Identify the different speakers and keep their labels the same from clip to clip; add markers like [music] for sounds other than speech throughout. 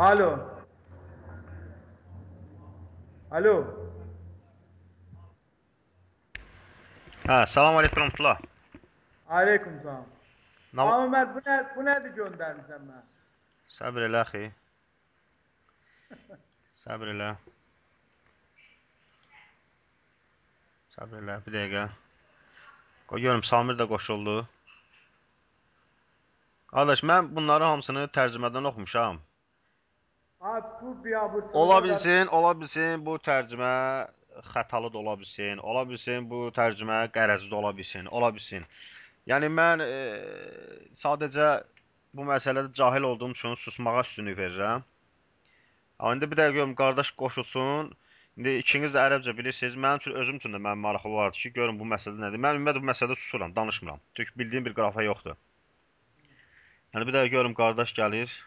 Speaker 1: Alo. Alo.
Speaker 2: Hə, salam aleyküm Rahmetullah.
Speaker 1: Aleyküm salam.
Speaker 2: Va-
Speaker 1: Amma bu nə bu nədir göndərmisən mənə?
Speaker 2: Səbr elə axı. Səbr elə. Səbr elə, bir dəqiqə. Qoy görüm Samir də qoşuldu. Qardaş, mən bunları hamısını tərcümədən oxumuşam. Ola bilsin, ola bilsin bu tərcümə xətalı da ola bilsin, ola bilsin bu tərcümə qərəzli də ola bilsin, ola bilsin. Yəni mən e, sadəcə bu məsələdə cahil olduğum üçün susmağa üstünlük verirəm. Amma indi bir dəqiqə görüm qardaş qoşulsun. İndi ikiniz də ərəbcə bilirsiniz. Mənim üçün özüm üçün də mənim maraqlı olardı ki, görüm bu məsələ nədir. Mən ümumiyyətlə bu məsələdə susuram, danışmıram. Çünki bildiyim bir qrafa yoxdur. Yəni bir dəqiqə görüm qardaş gəlir.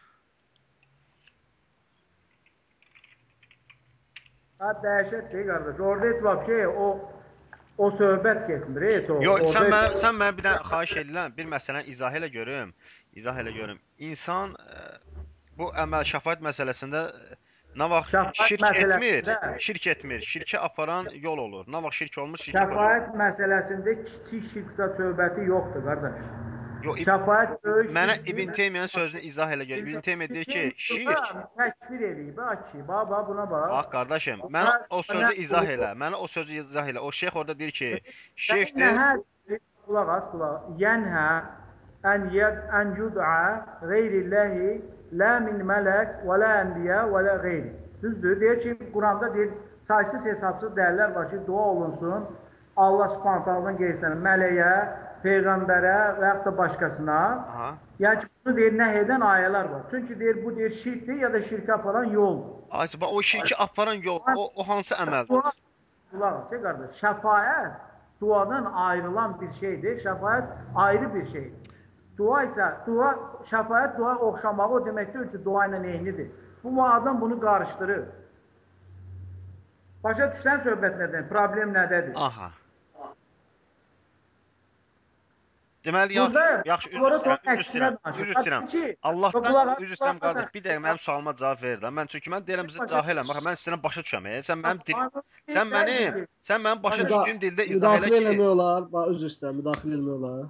Speaker 1: Ha dəhşət deyil qardaş. Orada heç vaxt şey o o söhbət getmir, heç o.
Speaker 2: Yox, sən
Speaker 1: orada-
Speaker 2: mən sən mənə bir dənə xahiş edirəm, bir məsələni izah elə görüm. İzah elə görüm. İnsan e, bu əməl şəfaət məsələsində e, nə vaxt
Speaker 1: Şəfaət
Speaker 2: şirk etmir, şirk etmir, şirkə aparan yol olur. Nə vaxt şirk olmuş, aparan.
Speaker 1: Şəfaət məsələsində kiçik şirksə söhbəti yoxdur qardaş.
Speaker 2: Yox,
Speaker 1: Şəfaət böyük
Speaker 2: mənə. İbn Teymiyənin sözünü izah elə görüm. İbn Teymiyyə deyir ki, şirk
Speaker 1: təkfir eləyib, ha ki, bax bax buna bax.
Speaker 2: Bax qardaşım, mənə o sözü izah elə. Mənə o sözü izah elə. O şeyx orada deyir ki.
Speaker 1: Nəhə qulaq as, qulaq. Yənhə ən yed ən yud'a qeyrillahi la min mələk və la enbiya və la qeyri. Düzdür? Deyir ki, Quranda deyir, saysız hesabsız dəyərlər var ki, dua olunsun. Allah Subhanahu taalanın qeyrisinə, mələyə, peyğəmbərə və yaxud da başqasına.
Speaker 2: Aha.
Speaker 1: Yəni ki, bunu deyir nəhy edən ayələr var. Çünki deyir bu deyir şirkdir ya da şirkə aparan yoldur.
Speaker 2: Bax o şirki aparan yol, o o hansı əməldir?
Speaker 1: Qulaq as, qardaş. Şəfaət duadan ayrılan bir şeydir. Şəfaət ayrı bir şeydir. Dua isə dua şəfaət dua oxşamağı o demək deyil ki, dua ilə eynidir. Bu adam bunu qarışdırır. Başa düşsən söhbət nədən? Problem nədədir?
Speaker 2: Aha. Deməli yaxşı, yaxşı üzr istəyirəm, üzr istəyirəm, üzr istəyirəm.
Speaker 1: Bax,
Speaker 2: Allahdan üzr istəyirəm qardaş. Bir dəqiqə mənim sualıma cavab ver də. Mən çünki mən deyirəm bizə cahiləm. Bax mən istəyirəm başa düşəm. e. Sən mənim dil, sən mənim, sən mənim başa düşdüyüm dildə izah elə
Speaker 3: Müdaxilə eləmək
Speaker 2: ki,
Speaker 3: olar. Bax üzr istəyirəm, müdaxilə eləmək olar.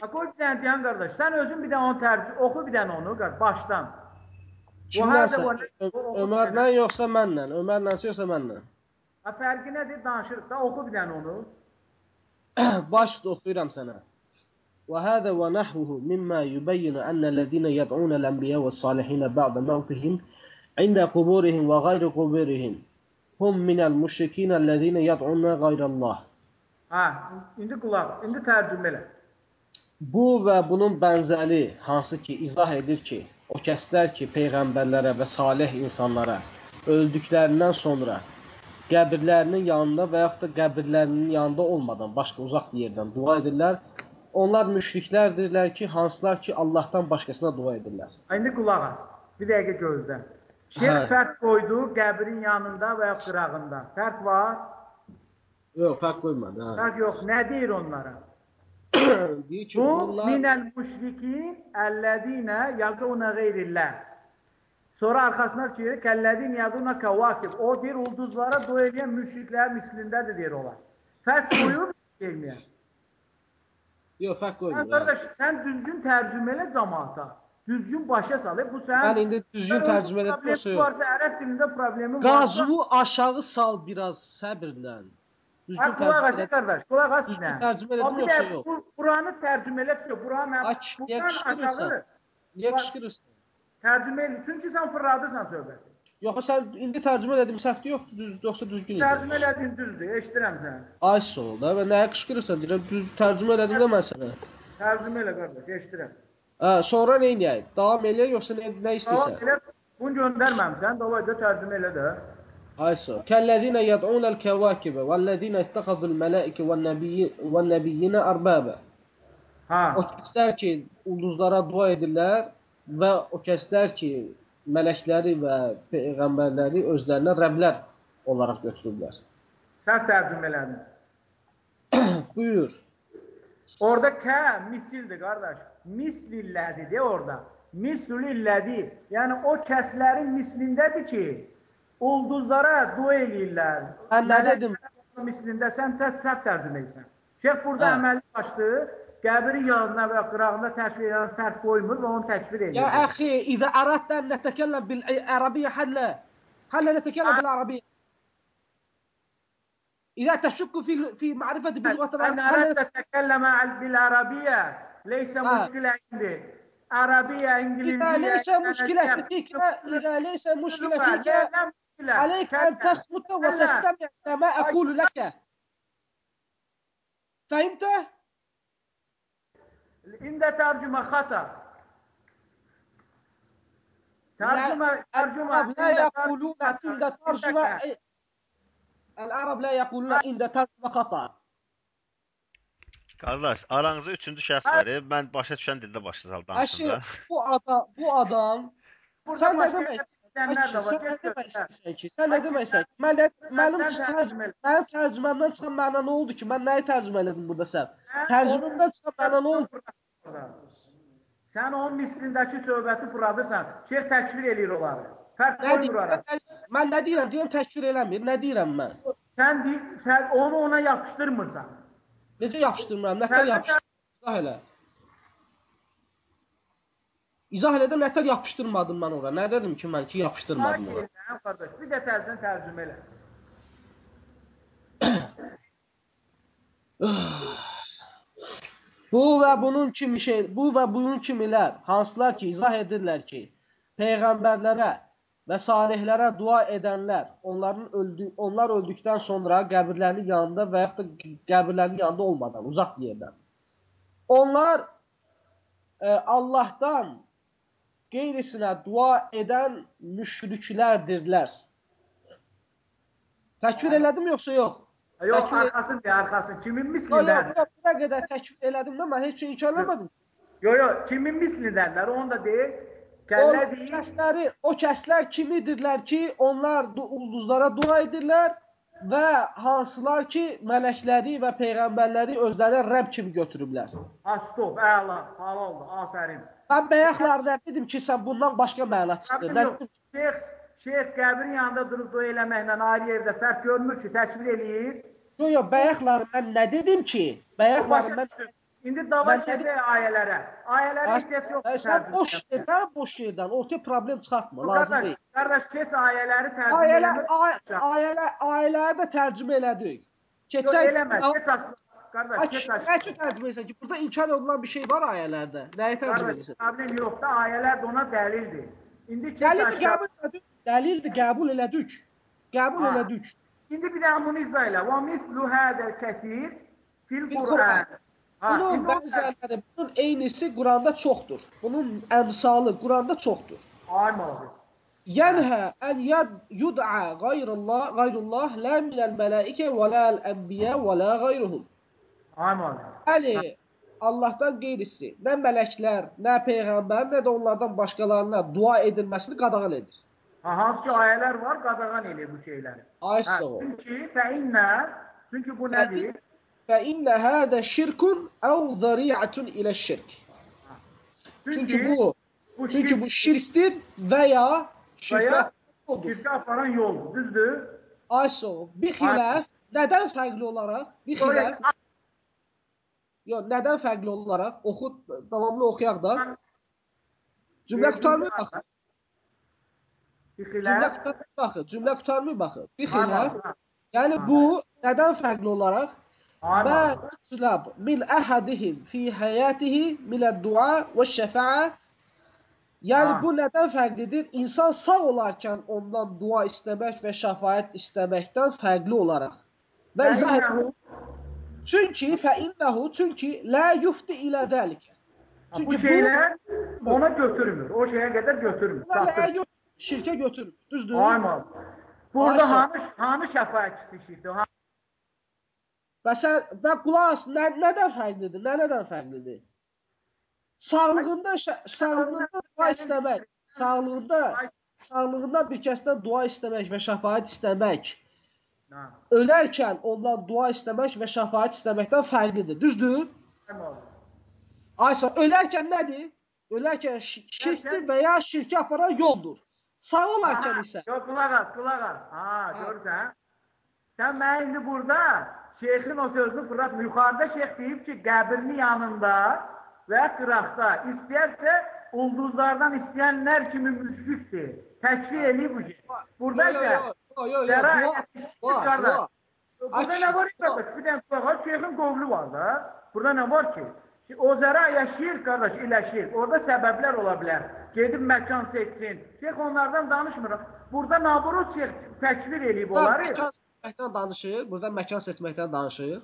Speaker 1: Ha, Qoy bir dənə deyən qardaş. Sən özün bir dənə onu tərcümə oxu bir dənə onu qardaş başdan. Zaman-
Speaker 3: Ömərlə yoxsa mənlə? Ömərlənsə yoxsa mənlə?
Speaker 1: Ha fərqi nədir? Danışırıq da oxu bir dənə onu. [clears throat]
Speaker 3: Başda oxuyuram sənə. وهذا ونحوه مما يبين أن الذين يدعون الأنبياء والصالحين بعد موتهم عند قبورهم وغير قبورهم هم من المشركين الذين يدعون غير الله.
Speaker 1: Ha, indi qulaq, indi tərcümə elə.
Speaker 3: Bu və bunun bənzəri hansı ki izah edir ki, o kəslər ki peyğəmbərlərə və salih insanlara öldüklərindən sonra qəbirlərinin yanında və yaxud da qəbirlərinin yanında olmadan başqa uzaq bir yerdən dua edirlər. Onlar müşriklərdirlər ki, hansılar ki Allahdan başqasına dua edirlər.
Speaker 1: İndi qulaq as. Bir dəqiqə gözlə. Şeyx
Speaker 3: Hə.
Speaker 1: fərq qoydu qəbrin yanında və ya qırağında. Fərq var?
Speaker 3: Yox, fərq qoymadı. Hə.
Speaker 1: Fərq yox. Nə deyir onlara? [coughs]
Speaker 3: Deyir ki,
Speaker 1: Bu
Speaker 3: bunlar
Speaker 1: minəl müşrikin əlləzinə yaduna qeyrillah. Sonra arxasına deyir kəllədin yaduna kavakib. O deyir ulduzlara dua edən müşriklər mislindədir deyir onlar. Fərq [coughs] qoyur deyilməyən.
Speaker 3: Yox, fərq
Speaker 1: Sən
Speaker 3: qoymur. hə.
Speaker 1: qardaş, sən düzgün tərcümə elə cəmaata. Düzgün başa sal. Bu sən
Speaker 3: Mən indi düzgün
Speaker 1: sən
Speaker 3: tərcümə elədim,
Speaker 1: problem
Speaker 3: yoxsa yox?
Speaker 1: Varsa ərəb dilində problemin varsa.
Speaker 3: Qazvu aşağı sal biraz səbrlə.
Speaker 1: Ha,
Speaker 3: Düzgün
Speaker 1: qulaq as
Speaker 3: tərcümə
Speaker 1: qardaş, qulaq as bir
Speaker 3: Düzgün
Speaker 1: dənə.
Speaker 3: tərcümə elədim,
Speaker 1: Amma bir
Speaker 3: yoxsa
Speaker 1: də
Speaker 3: yox?
Speaker 1: Bu Quranı tərcümə elə ki, Quran mən
Speaker 3: Aç, niyə
Speaker 1: buradan
Speaker 3: qışqırırsan?
Speaker 1: aşağı
Speaker 3: Niyə qışqırırsan?
Speaker 1: tərcümə elə. Çünki sən fırladırsan söhbəti.
Speaker 3: Yox, sən indi tərcümə elədim, səhvdir yoxdur, düz, yoxsa düzgün idi.
Speaker 1: Tərcümə elədin düzdür, eşidirəm səni.
Speaker 3: Ay sol da və nəyə qışqırırsan? Deyirəm, düz tərcümə elədim də mən sənə.
Speaker 1: Tərcümə elə qardaş, eşidirəm.
Speaker 3: Hə, sonra nə edək? Davam eləyək yoxsa nə, nə istəyirsən?
Speaker 1: elə bunu göndərməmisən, davay da tərcümə elə də.
Speaker 3: Ay sol. Kəllezina yad'unal kawakib vellezina ittaqadul mələikə nabiyyina arbaba.
Speaker 1: Ha.
Speaker 3: O kəslər ki, ulduzlara dua edirlər və o kəslər ki, mələkləri və peyğəmbərləri özlərinə rəblər olaraq götürürlər.
Speaker 1: Səhv tərcümə elədin. [clears throat]
Speaker 3: Buyur.
Speaker 1: Orada kə misildir qardaş. Mislillədir de orada. mislillədi. Yəni o kəslərin mislindədir ki, ulduzlara dua eləyirlər.
Speaker 3: Mən nə dedim?
Speaker 1: Mislində sən tək tərcümə etsən. Şeyx burada
Speaker 3: Hə.
Speaker 1: əməli açdı. Qəbrin yanına və qırağına təşvir edən fərq qoymur və onu təkfir edir.
Speaker 3: يا أخي إذا أردت أن نتكلم بالعربية هل هل نتكلم بالعربية؟ إذا تشك في في معرفة بلغة
Speaker 1: أنا
Speaker 3: العرب هل
Speaker 1: أردت أتكلم بالعربية ليس
Speaker 3: آه.
Speaker 1: مشكلة عندي عربية إنجليزية
Speaker 3: إذا ليس
Speaker 1: أنا
Speaker 3: مشكلة. فيك إذا ليس مشكلة فيك عليك أن. تصمت وتستمع إلى ما أقول لك فهمت؟
Speaker 1: عند ترجمة خطأ ترجمة ترجمة
Speaker 3: العرب لا
Speaker 1: عند
Speaker 3: يقولون
Speaker 1: ترجمة
Speaker 3: عند
Speaker 1: خطأ.
Speaker 3: ترجمة العرب لا يقولون عند ترجمة خطأ
Speaker 2: Qardaş, aranızda üçüncü şəxs var. e, Mən başa düşən dildə başlayacağam
Speaker 3: Aşı
Speaker 2: danışında.
Speaker 3: bu adam bu adam
Speaker 1: Burada
Speaker 3: Sən nə
Speaker 1: başka
Speaker 3: demək
Speaker 1: istəyənlər
Speaker 3: Aşı,
Speaker 1: də var.
Speaker 3: sən nə
Speaker 1: Get
Speaker 3: demək
Speaker 1: götür.
Speaker 3: istəyirsən ki? Sən nə deməksən? ki? Mən mənim mənim tərcüməmdən çıxan məna nə oldu ki? Mən nəyi tərcümə elədim burada sən? Tərcüməmdən çıxan məna nə oldu?
Speaker 1: Sən onun mislindəki söhbəti buradırsan. Şeyx təkfir eləyir onları. Fərq
Speaker 3: Nə
Speaker 1: qoymur
Speaker 3: deyirəm?
Speaker 1: ara.
Speaker 3: Mən, nə deyirəm? Deyirəm təkfir eləmir. Nə deyirəm mən?
Speaker 1: Sən sən onu ona yapışdırmırsan.
Speaker 3: Necə yapışdırmıram? Nətər
Speaker 1: Sən-
Speaker 3: yapışdırdım? İzah elə. İzah elədim, nətər yapışdırmadım mən ora? Nə dedim ki mən ki yapışdırmadım ora?
Speaker 1: Hayır, qardaş, bir də tərcümə tərcümə elə.
Speaker 3: Bu və bunun kimi şey, bu və bunun kimilər, hansılar ki izah edirlər ki, peyğəmbərlərə və salihlərə dua edənlər, onların öldü, onlar öldükdən sonra qəbirlərinin yanında və yaxud da qəbirlərinin yanında olmadan, uzaq yerdən. Onlar e, Allahdan qeyrisinə dua edən müşriklərdirlər. Təkfir elədim yoxsa yox?
Speaker 1: Yox, arxasın deyə arxasın. Kimin
Speaker 3: Yox,
Speaker 1: mislində?
Speaker 3: yox, yox, buna qədər təkfir elədim də mən heç şey inkar
Speaker 1: Yox, yox, kimin mislindənlər onu da deyil.
Speaker 3: O
Speaker 1: Kəllə deyil.
Speaker 3: kəsləri, o kəslər kimidirlər ki, onlar du- ulduzlara dua edirlər və hansılar ki, mələkləri və peyğəmbərləri özləri Rəbb kimi götürüblər.
Speaker 1: Ha, stop, əla, halaldır, afərin.
Speaker 3: Mən bəyəxlərdə dedim ki, sən bundan başqa məna çıxdı. Nə
Speaker 1: yox.
Speaker 3: dedim?
Speaker 1: Şeyx, şeyx qəbrin yanında durub dua eləməklə ayrı yerdə fərq görmür ki, təkbir eləyir.
Speaker 3: Yox, yox, bəyəxləri mən nə dedim ki? Bəyəxləri mən
Speaker 1: İndi dava keçək ayələrə. Ayələrə ehtiyac yoxdur.
Speaker 3: Sən- sən boş yerdən, boş yerdən ortaya problem çıxartma, lazım deyil.
Speaker 1: qardaş, keç ayələri tərcümə
Speaker 3: Ailə,
Speaker 1: eləmir.
Speaker 3: ay- ailə, ailələri də tərcümə elədik.
Speaker 1: Yox,
Speaker 3: Keçək
Speaker 1: eləmə, keç aşağı. Qardaş,
Speaker 3: Ay,
Speaker 1: keç
Speaker 3: Nə üçün tərcümə edirsən ki? Burada inkar olunan bir şey var ayələrdə. Nəyi tərcümə edirsən?
Speaker 1: problem yoxdur, ayələr də ona dəlildir. İndi
Speaker 3: Dəlildir, qəbul elədik. Dəlildir, qəbul elədik. Qəbul elədik.
Speaker 1: İndi bir dənə bunu izah elə. Və mislu hədəl kətir fil Qur'an.
Speaker 3: Bunun bənzərləri, bunun eynisi Quranda çoxdur. Bunun əmsalı Quranda çoxdur.
Speaker 1: Ay mağdur.
Speaker 3: Yənhə ən yad yud'a qayrullah, qayrullah la minəl mələikə və la'l ənbiyə və la qayruhum.
Speaker 1: Aman.
Speaker 3: Bəli, Allahdan qeyrisi nə mələklər, nə peyğəmbər, nə də onlardan başqalarına dua edilməsini qadağan edir.
Speaker 1: Ha, hansı ki ayələr var, qadağan edir bu şeyləri.
Speaker 3: Ay
Speaker 1: hə,
Speaker 3: sağ ol.
Speaker 1: Çünki fə innə, çünki bu nədir?
Speaker 3: Fə innə hədə şirkun əv zəriətun ilə şirk. Çünki, çünki bu,
Speaker 1: bu
Speaker 3: çünki şirk, bu şirkdir və ya
Speaker 1: şirkə
Speaker 3: yoldur.
Speaker 1: Şirkə aparan yoldur, düzdür?
Speaker 3: Ay sağ ol. Bir xiləf, nədən fərqli olaraq? Bir xiləf. Yox, nədən fərqli olaraq? Oxu, davamlı oxuyaq da. Cümlə
Speaker 1: qutarmır
Speaker 3: baxın.
Speaker 1: Cümlə
Speaker 3: qutarmır baxın. Cümlə qutarmır baxın. Bir xilaf. Yəni bu nədən fərqli
Speaker 1: olaraq?
Speaker 3: Mə
Speaker 1: tülab
Speaker 3: min əhədihim fi həyatihi miləd dua və şəfəə Yəni
Speaker 1: ha.
Speaker 3: bu nədən fərqlidir? İnsan sağ olarkən ondan dua istəmək və şəfaət istəməkdən fərqli olaraq. Və izah
Speaker 1: edirəm.
Speaker 3: Çünki fəinnehu çünki la yufti ilə zəlikə.
Speaker 1: Ha,
Speaker 3: Çünki
Speaker 1: bu
Speaker 3: bu
Speaker 1: şeylər ona götürmür. O şeyə qədər götürmür.
Speaker 3: Gö- şirkə götürür. Düzdür?
Speaker 1: Ay mağdur. Burada hanı, hanı şəfaətçisi işidir? Ha,
Speaker 3: Və sən və qulaq nə nədən fərqlidir? Nə nədən fərqlidir? Sağlığında sağlığında dua istəmək, sağlığında sağlığında bir kəsdən dua istəmək və şəfaət istəmək
Speaker 1: ha.
Speaker 3: ölərkən ondan dua istəmək və şəfaət istəməkdən fərqlidir. Düzdür?
Speaker 1: Mağdur.
Speaker 3: Aysa ölərkən nədir? Ölərkən şi- şirkdir və ya şirkə aparan yoldur. Sağ olarkən isə
Speaker 1: Yok kulak as, kulak as. Ha, görürsen. Sen ben indi burada şeyhin o sözünü fırlatma. Yukarıda şeyh deyip ki qəbrinin yanında ve kırakta isterse ulduzlardan isteyenler kimi müşriktir. Teşvih eli bu şey. Burada
Speaker 3: Yo, yo,
Speaker 1: ise
Speaker 3: yo, yo, yo,
Speaker 1: Zera
Speaker 3: dua,
Speaker 1: dua,
Speaker 3: dua.
Speaker 1: Burada ne var ki kardeş? Bir tane kulak şeyhin kovlu var da. Burada ne var ki? Şimdi O zera ya şirk kardeş ile şirk. Orada sebepler olabilir. Gedib məkan seçsin. Şeyh onlardan danışmır. Burada naburuz şeyh təkvir eləyib onları.
Speaker 3: məkan seçməkdən danışır. Burada məkan seçməkdən danışır.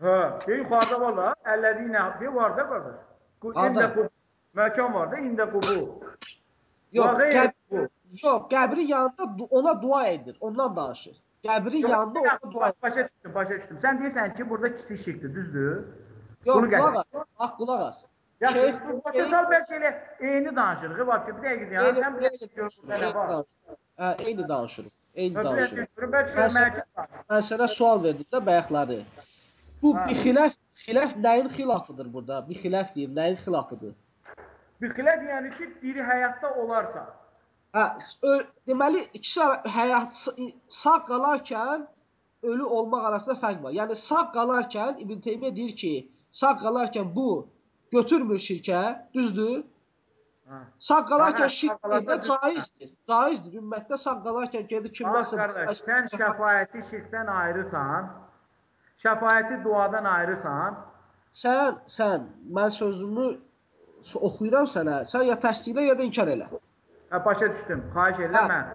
Speaker 1: Ha, bir yukarıda var da, ellediğine bir var da kardeş. Kul
Speaker 3: Adam.
Speaker 1: inde bu. Mekan var da inde bu.
Speaker 3: Yox,
Speaker 1: bu.
Speaker 3: yox, qəbrin yanında ona dua edir. Ondan danışır. Qəbrin
Speaker 1: Yok,
Speaker 3: yanında ona dua edir.
Speaker 1: başa düştüm, başa düştüm. Sen diyorsan ki burada kiçik şirktir, düzdür?
Speaker 3: Yox,
Speaker 1: bunu
Speaker 3: qulaq as. Bax, qulaq as.
Speaker 1: Yaxşı,
Speaker 3: Şeyh-
Speaker 1: başa sal bəlkə elə eyni danışırıq. Ki, bir dəqiqə ya.
Speaker 3: Eyni,
Speaker 1: Sən bir dəqiqə gör
Speaker 3: danışırıq.
Speaker 1: burada nə var.
Speaker 3: Hə, eyni danışırıq. Eyni danışırıq.
Speaker 1: bəlkə
Speaker 3: sənə sual verdim də bayaqları. Bu bir xilaf, xilaf nəyin xilafıdır burada? Bir xilaf deyim, nəyin xilafıdır?
Speaker 1: Bir xilaf yəni ki, biri həyatda olarsa.
Speaker 3: Hə, deməli ikisi həyat sağ qalarkən ölü olmaq arasında fərq var. Yəni sağ qalarkən İbn Teymiyyə deyir ki, sağ qalarkən bu götürmür şirkə, düzdür?
Speaker 1: Ha.
Speaker 3: Sağ qalarkən
Speaker 1: Hə,
Speaker 3: şirk
Speaker 1: sağ qalarsa
Speaker 3: etmək
Speaker 1: düz-
Speaker 3: caizdir. Caizdir. Ümumiyyətlə sağ qalarkən gedib
Speaker 1: Bax
Speaker 3: kimdənsə
Speaker 1: qardaş, sən şəfaəti şirkdən ayrısan, şəfaəti duadan ayrısan,
Speaker 3: sən sən mən sözümü oxuyuram sənə. Sən ya təsdiqlə ya da inkar elə.
Speaker 1: Hə, başa düşdüm. Xahiş edirəm
Speaker 3: Hə.
Speaker 1: mən.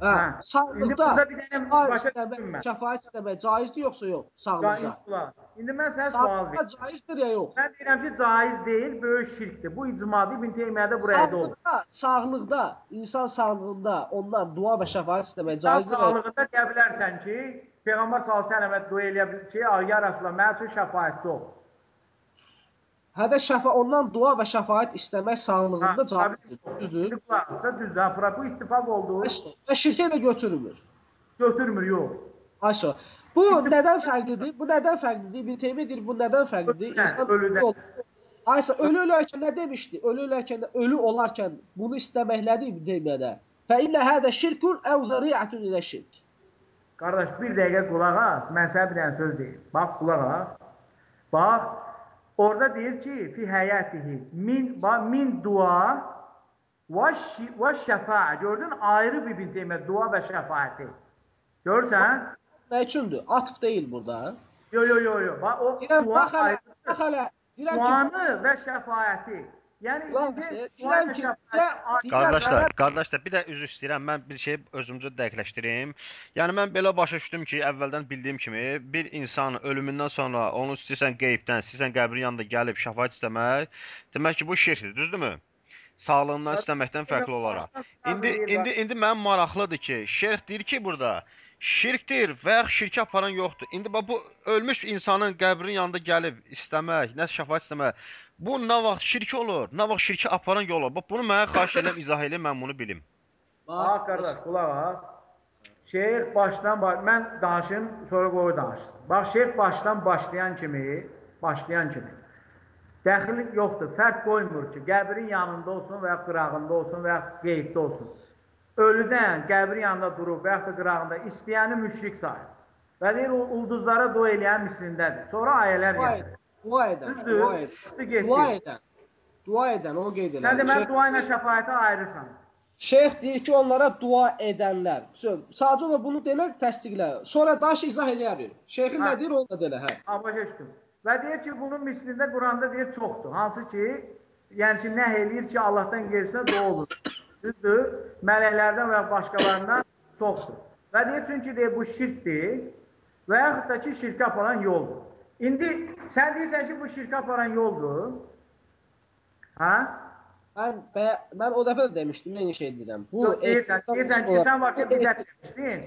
Speaker 3: Hə,
Speaker 1: Hə. İndi
Speaker 3: sağlıqda
Speaker 1: burada bir dənə başa düşdüm mən.
Speaker 3: şəfaət istəmək caizdir yoxsa yox? Sağlıqda.
Speaker 1: Caizdir. İndi mən sənə sual
Speaker 3: Sağlıqda
Speaker 1: verirəm.
Speaker 3: caizdir ya yox?
Speaker 1: Mən deyirəm ki, caiz deyil, böyük şirkdir. Bu icmadı İbn Teymiyədə buraya da olur.
Speaker 3: Sağlıqda, insan sağlığında ondan dua və şəfaət istəmək caizdir.
Speaker 1: sağlığında deyə bilərsən ki, Peyğəmbər sallallahu əleyhi və səlləm dua eləyə bilər ki, "Ay ya Rasulullah, mənim üçün şəfaətçi ol."
Speaker 3: Hədə şəfa ondan dua və şəfaət istəmək sağlığında
Speaker 1: tabii.
Speaker 3: Düzdür?
Speaker 1: Düzdür. Ha, bura bu ittifaq oldu.
Speaker 3: Və şirkə də götürülmür.
Speaker 1: Götürmür, yox.
Speaker 3: Ayşə. Bu nədən fərqlidir? Bu nədən fərqlidir? İbn Teymiyyə deyir bu nədən fərqlidir? İnsan
Speaker 1: ölüdən.
Speaker 3: yol- Ayşə ölü ölərkən nə demişdi? Ölü ölərkən də ölü olarkən bunu istəməklədir İbn Teymiyyədə. Fə illə hədə şirkun əv zəri'atun ilə şirk.
Speaker 1: Qardaş, bir dəqiqə qulaq as. Mən sənə bir dənə söz deyim. Bax, qulaq as. Bax, orada deyir ki, fi həyatihi min bax, min dua və şi- və şəfaə. Gördün? Ayrı bir İbn Teymiyyə dua və şəfaəti. Görsən?
Speaker 3: Nə üçündür? Atf deyil burada.
Speaker 1: Yo yo yo yo. Bax o
Speaker 3: Deyirəm
Speaker 1: dua
Speaker 3: bax hələ,
Speaker 1: ayrıdır.
Speaker 3: bax hələ. Deyirəm ki,
Speaker 1: Duanı və şəfaəti. Yəni İbn Teymiyyə
Speaker 3: deyirəm
Speaker 1: və
Speaker 3: ki.
Speaker 2: Qardaşlar, qardaşlar bir də üzr istəyirəm. Mən bir şey özümcə dəqiqləşdirim. Yəni mən belə başa düşdüm ki, əvvəldən bildiyim kimi bir insan ölümündən sonra onu istəyirsən qeybdən, istəyirsən qəbrin yanında gəlib şəfaət istəmək, demək ki, bu şirkdir, düzdürmü? Sağlığından istəməkdən fərqli olaraq. İndi indi indi mənim maraqlıdır ki, şeyx deyir ki, burada şirkdir və ya şirkə aparan yoxdur. İndi bax bu ölmüş insanın qəbrinin yanında gəlib istəmək, nəsə şəfaət istəmək, bu nə vaxt şirk olur, nə vaxt şirkə aparan yol olur. Bax bunu mənə xahiş edirəm izah elə mən bunu bilim.
Speaker 1: Bax qardaş, qulaq as. Şeyx başdan baş mən danışım, sonra qoy danışsın. Bax şeyx başdan başlayan kimi, başlayan kimi dəxil yoxdur. Fərq qoymur ki, qəbrin yanında olsun və ya qırağında olsun və ya qeybdə olsun. Ölüdən qəbrin yanında durub və ya da qırağında istəyəni müşrik sayır. Və deyir o ulduzlara dua eləyən mislindədir. Sonra ayələr
Speaker 3: edən, dua edən,
Speaker 1: Düzdür?
Speaker 3: dua edən. Dua edən. Dua edən o qeyd
Speaker 1: Sən
Speaker 3: elədi.
Speaker 1: deməli
Speaker 3: Şeyx,
Speaker 1: dua ilə şəfaəti ayırırsan.
Speaker 3: şeyx deyir ki, onlara dua edənlər. Sadəcə ona bunu denə, təsdiqlə. Sonra daş izah eləyər. Şeyxin
Speaker 1: Hə.
Speaker 3: nə deyir onu da denə, hə.
Speaker 1: Başa düşdüm. Və deyir ki, bunun mislində Quranda deyir çoxdur. Hansı ki, yəni ki, nə eləyir ki, Allahdan gerisinə dua olur. Düzdür? Mələklərdən və ya başqalarından çoxdur. Və deyir çünki deyir bu şirkdir və yaxud da ki, şirkə aparan yoldur. İndi sən deyirsən ki, bu şirkə aparan yoldur. Hə?
Speaker 3: Mən mən o dəfə də demişdim, eyni şey deyirəm. Bu
Speaker 1: Yox, deyirsən, deyirsən ki, sən var ki, bidət demişdin.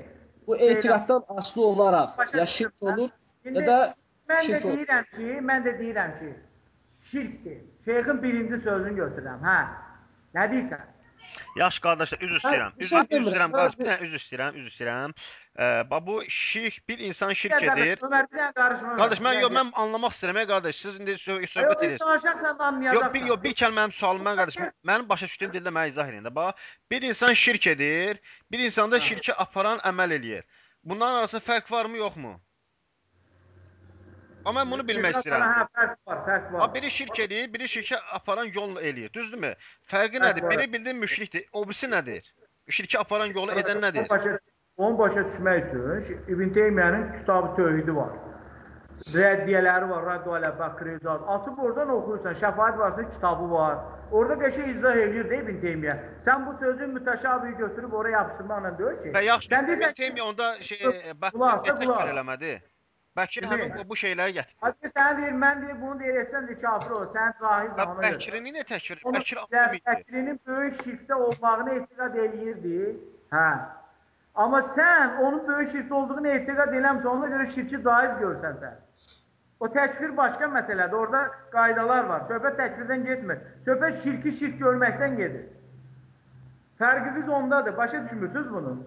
Speaker 3: bu etiqaddan asılı olaraq ya şirk olur, ya da
Speaker 1: mən də
Speaker 3: şirk olur.
Speaker 1: deyirəm ki, mən də deyirəm ki, şirkdir. Şeyxin birinci sözünü götürürəm. Hə. Nə deyirsən?
Speaker 2: Yaxşı qardaşlar, üzr istəyirəm. Üzr, üzr istəyirəm qardaş.
Speaker 3: bir-
Speaker 2: dənə üzr istəyirəm, üzr istəyirəm. Bax bu şirk bir insan şirk edir. Qardaş mən yox, mən anlamaq istəyirəm, ey qardaş. Siz indi söhbət edirsiniz. Yox, bir yox, bir kəlmə mənim sualım mən qardaş. Mənim başa düşdüyüm dildə mənə izah edin də. Bax, bir insan şirk edir, bir insan da
Speaker 1: Ha.
Speaker 2: şirki aparan əməl eləyir. Bunların arasında fərq varmı, yoxmu? Amma bunu istəyirəm.
Speaker 1: Hə, fərq var, fərq var.
Speaker 2: Ha biri şirk edir, biri şirki aparan yol eləyir. Düzdürmü? Fərqi nədir? Biri bildiyin müşrikdir, o birisi nədir? Şirki aparan yolu edən nədir?
Speaker 1: Onu başa, düşmək üçün İbn Teymiyənin kitabı Tövhidi var. Rəddiyələri var, Raddu alə Bakrizat. Açıb oradan oxuyursan, Şəfaət Vasitə kitabı var. Orada qəşəng izah eləyir də İbn Teymiyyə. Sən bu sözün mütəşabihi götürüb oraya yapışdırmaqla deyil ki.
Speaker 2: Və yaxşı, İbn Teymiyyə onda şey
Speaker 1: da,
Speaker 2: təkfir eləmədi. Bəkir həmin bu, şeyləri gətirdi.
Speaker 1: Hadi sən deyir, mən deyir, bunu deyir, etsən də kafir ol. Sən cahilsən ona görə.
Speaker 2: Bəkirini nə təkfir? Bəkir adam idi.
Speaker 1: Bəkrinin böyük şirkdə olmağını etiqad eləyirdi. Hə. Amma sən onun böyük şirkdə olduğunu etiqad eləmsən, ona görə şirki caiz görsən sən. O təkfir başqa məsələdir. Orada qaydalar var. Söhbət təkfirdən getmir. Söhbət şirki şirk görməkdən gedir. Fərqiniz ondadır. Başa düşmürsünüz bunu?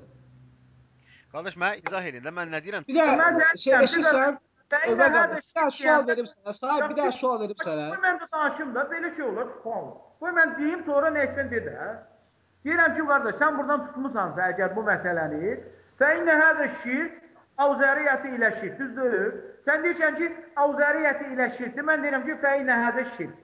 Speaker 2: Qardaş mənə izah edin də mən nə deyirəm?
Speaker 3: Bir də şey eşitsən, Ömər qardaş,
Speaker 1: də
Speaker 3: bir dənə sual verim sənə. Sahib bir dənə sual verim sənə.
Speaker 1: Mən də danışım da, belə şey olur, subhanallah. Qoy mən deyim, sonra nə etsən de də. Deyirəm ki, qardaş, sən buradan tutmusansa əgər bu məsələni, fə innə hədə şirk avzəriyyəti ilə şirk, düzdür? Sən deyirsən ki, avzəriyyəti ilə şirkdir, mən deyirəm ki, fə innə hədə şirk.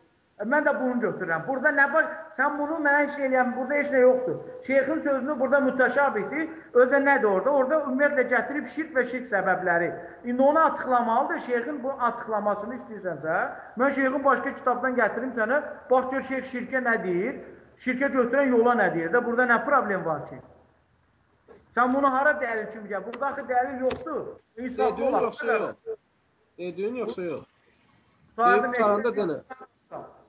Speaker 1: E, Mən də bunu götürürəm. Burada nə var? Sən bunu mənə şey eləyəm, burada heç nə yoxdur. Şeyxin sözünü burada mütəşabihdir. Özə nədir orada? Orada ümumiyyətlə gətirib şirk və şirk səbəbləri. İndi onu açıqlamalıdır. Şeyxin bu açıqlamasını istəyirsənsə, mən şeyxin başqa kitabdan gətirim sənə. Bax gör şeyx şirkə nə deyir? Şirkə götürən yola nə deyir də? Burada nə problem var ki? Sən bunu hara dəlil kimi gəl? Burada axı dəlil yoxdur. İnsaflı olaq.
Speaker 3: yoxsa yox? Dediyin yoxsa yox? Quranda
Speaker 1: eşitdim.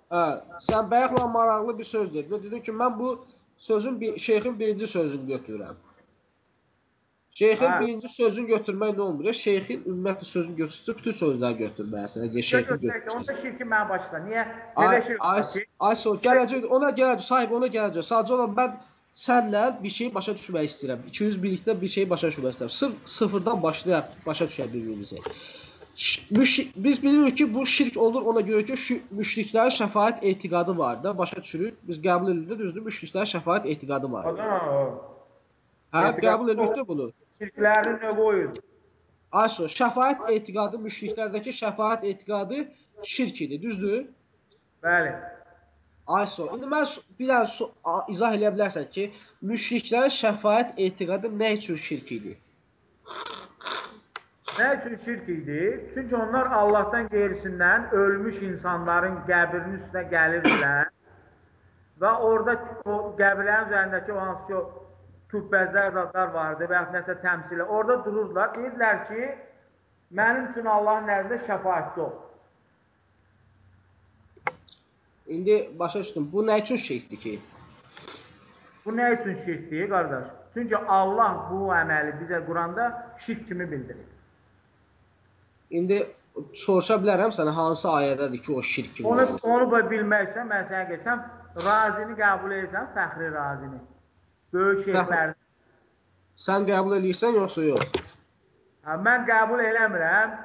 Speaker 3: Hə, sən bayaqla maraqlı bir söz dedin. Dedin ki, mən bu sözün bir şeyxin birinci sözünü götürürəm. Şeyxin
Speaker 1: Hə.
Speaker 3: birinci sözünü götürmək nə olmur? Şeyxin ümumiyyətlə sözünü götürsə bütün sözləri götürməlisən. Əgər şeyxin götürsən.
Speaker 1: onda şirki mənə başla. Niyə? Belə şirk
Speaker 3: ay, ay, so, gələcək, ona gələcək, sahib ona gələcək. Sadəcə olaraq mən sənlə bir şeyi başa düşmək istəyirəm. İkimiz birlikdə bir şeyi başa düşmək istəyirəm. Sırf sıfırdan başlayaq, başa düşək bir-birimizi. Biz bilirik ki, bu şirk olur ona görə ki, şu müşriklərin şəfaət etiqadı var da, başa düşürük. Biz qəbul edirik, düzdür? Müşriklərin şəfaət etiqadı var.
Speaker 1: O
Speaker 3: Hə, qəbul edirik də bunu.
Speaker 1: şirklərin növü oyun.
Speaker 3: Ayso, şəfaət etiqadı müşriklərdəki şəfaət etiqadı şirk idi, düzdür?
Speaker 1: Bəli.
Speaker 3: Ayso, indi mən bir dənə so izah eləyə bilərsən ki, müşriklərin şəfaət etiqadı nə üçün şirk idi?
Speaker 1: Nə üçün şirk idi? Çünki onlar Allahdan qeyrisindən ölmüş insanların qəbrinin üstünə gəlirdilər [coughs] və orada o qəbirlərin üzərindəki o hansı ki o kübbəzlər zadlar vardı və yaxud nəsə təmsilə orada dururdular. Deyirdilər ki, mənim üçün Allahın nəzdində şəfaətçi ol.
Speaker 3: İndi başa düşdüm. Bu nə üçün şirkdir ki?
Speaker 1: Bu nə üçün şirkdir, qardaş? Çünki Allah bu əməli bizə Quranda şirk kimi bildirir.
Speaker 3: İndi soruşa bilərəm sənə hansı ayədədir ki, o şirk kimi
Speaker 1: Onu onu bilməksən, mən sənə desəm, razini qəbul edirsən, fəxri razini. Böyük şeyxlərin.
Speaker 3: Sən qəbul edirsən yoxsa yox?
Speaker 1: Ha, mən qəbul eləmirəm,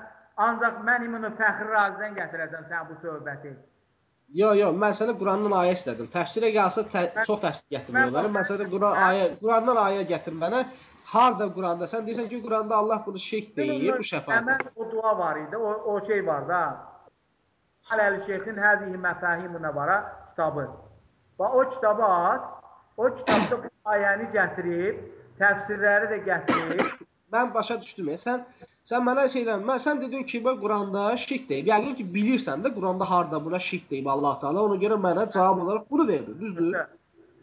Speaker 1: ancaq mən imunu fəxri razidən gətirəcəm sən bu söhbəti.
Speaker 3: Yox, yox, mən sənə Qurandan ayə istədim. Təfsirə gəlsə tə
Speaker 1: Mən-
Speaker 3: çox təfsir gətirmiyorlar.
Speaker 1: mən-
Speaker 3: Mən sənə Quran ayə, Qurandan ayə gətir mənə. Harda Quranda? Sən deyirsən ki, Quranda Allah bunu şirk deyir, bu şəfaət.
Speaker 1: Həmən o dua var idi, o, o şey var da. Aləli Şeyxin Həzihi Məfəhimunə vara kitabı. Və o kitabı aç, o kitabda bu ayəni gətirib, təfsirləri də gətirib, [coughs]
Speaker 3: Mən başa düşdüm. ya. Sən sən mənə şeylə, mən sən dedin ki, bax Quranda şirk deyib. Yəqin ki, bilirsən də Quranda harda buna şirk deyib Allah Taala. Ona görə mənə cavab olaraq bunu verdin, düzdür?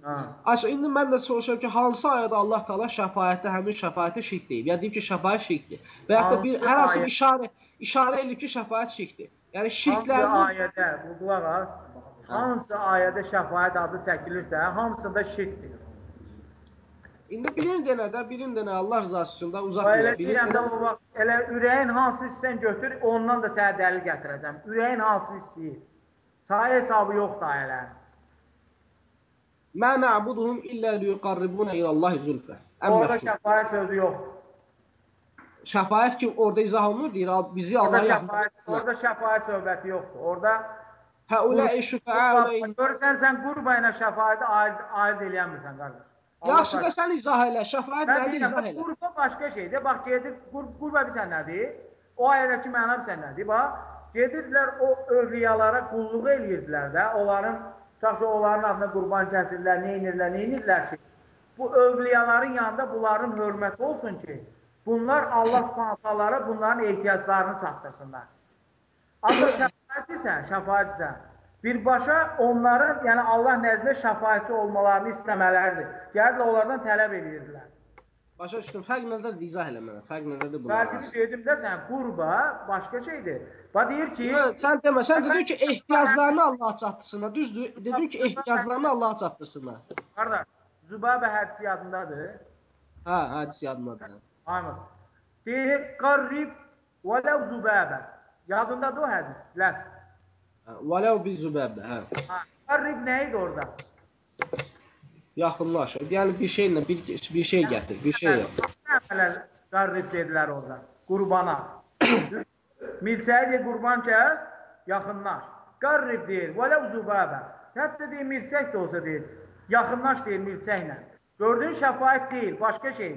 Speaker 1: Ha.
Speaker 3: Aşağı indi mən də soruşuram ki, hansı ayədə Allah Taala şəfaətdə həmin şəfaətə şirk deyib? Ya deyib ki, şəfaət şirkdir. Və ya da bir
Speaker 1: Hansı
Speaker 3: hər hansı bir işarə işarə edib ki, şəfaət şirkdir. Yəni
Speaker 1: Hansı
Speaker 3: şirklərin
Speaker 1: ayədə, bu qulaq as, hansı ayədə şəfaət adı çəkilirsə, hamısında şirkdir.
Speaker 3: indi birin dənə də, birin dənə Allah rızası üçün də
Speaker 1: Və elə.
Speaker 3: Birin dənə
Speaker 1: o vaxt, elə ürəyin hansı istəyirsən götür, ondan da sənə dəlil gətirəcəm. Ürəyin hansı istəyir. Sayı hesabı yoxdur ayələrin.
Speaker 3: Mə na'buduhum illə liyuqarribuna ilallahi zulfə.
Speaker 1: Orada şəfaət sözü yoxdur.
Speaker 3: Şəfaət ki, orada izah olunur, deyir, "Al, bizi
Speaker 1: şəfaət,
Speaker 3: yaxınlaşdırsınlar."
Speaker 1: orada şəfaət söhbəti yoxdur. Orada
Speaker 3: Həulə şüfəə
Speaker 1: görsən sən qurba ilə şəfaəti ayırt, ayırt eləyəmirsən qardaş. Allah
Speaker 3: Yaxşı da sən izah elə. Şəfaət nədir izah elə.
Speaker 1: qurba başqa şeydir. Bax gedir qur, qurba bilsən nədir? O ayədəki məna bilsən nədir? Bax, gedirdilər o övliyalara qulluq eləyirdilər də, onların tutaq onların adına qurban kəsirlər, nə edirlər ki, bu övliyaların yanında bunların hörməti olsun ki, bunlar Allah subhanalara bunların ehtiyaclarını çatdırsınlar. Amma [coughs] şəfaət isə, şəfaət isə birbaşa onların, yəni Allah nəzdində şəfaətçi olmalarını istəmələridir. Gəlirlər onlardan tələb edirdilər.
Speaker 3: Başa düşdüm. Fərq nədədir izah elə mənə. Fərq nədədir bunlar
Speaker 1: Fərqini dedim də sən, qurba başqa şeydir. Bax deyir ki,
Speaker 3: Yox, sən demə, sən dedin ki, ehtiyaclarını Allaha çatdırsınlar. Düzdür? Dedin ki, ehtiyaclarını Allaha çatdırsınlar.
Speaker 1: qardaş, Zübabə hədisi yadındadır.
Speaker 3: Hə, hədis yadımdadır.
Speaker 1: Aynen. Deyir, qarrib vələv zübabə. Yadındadır o hədis, ləfz.
Speaker 3: Hə, Vələv bil zübəbə, hə.
Speaker 1: Qarrib nə idi orada?
Speaker 3: Yaxınlaş. Yəni bir şeylə bir bir şey gətir, bir şey yap.
Speaker 1: Nəfələr qarrib dedilər orada, qurbana. [coughs] Milçəyə deyir, qurban kəs, yaxınlaş. Qarrib deyir, vələv zübabə. Hətta deyir, milçək də olsa deyir, yaxınlaş deyir milçəklə. Gördün, şəfaət deyil, başqa şey.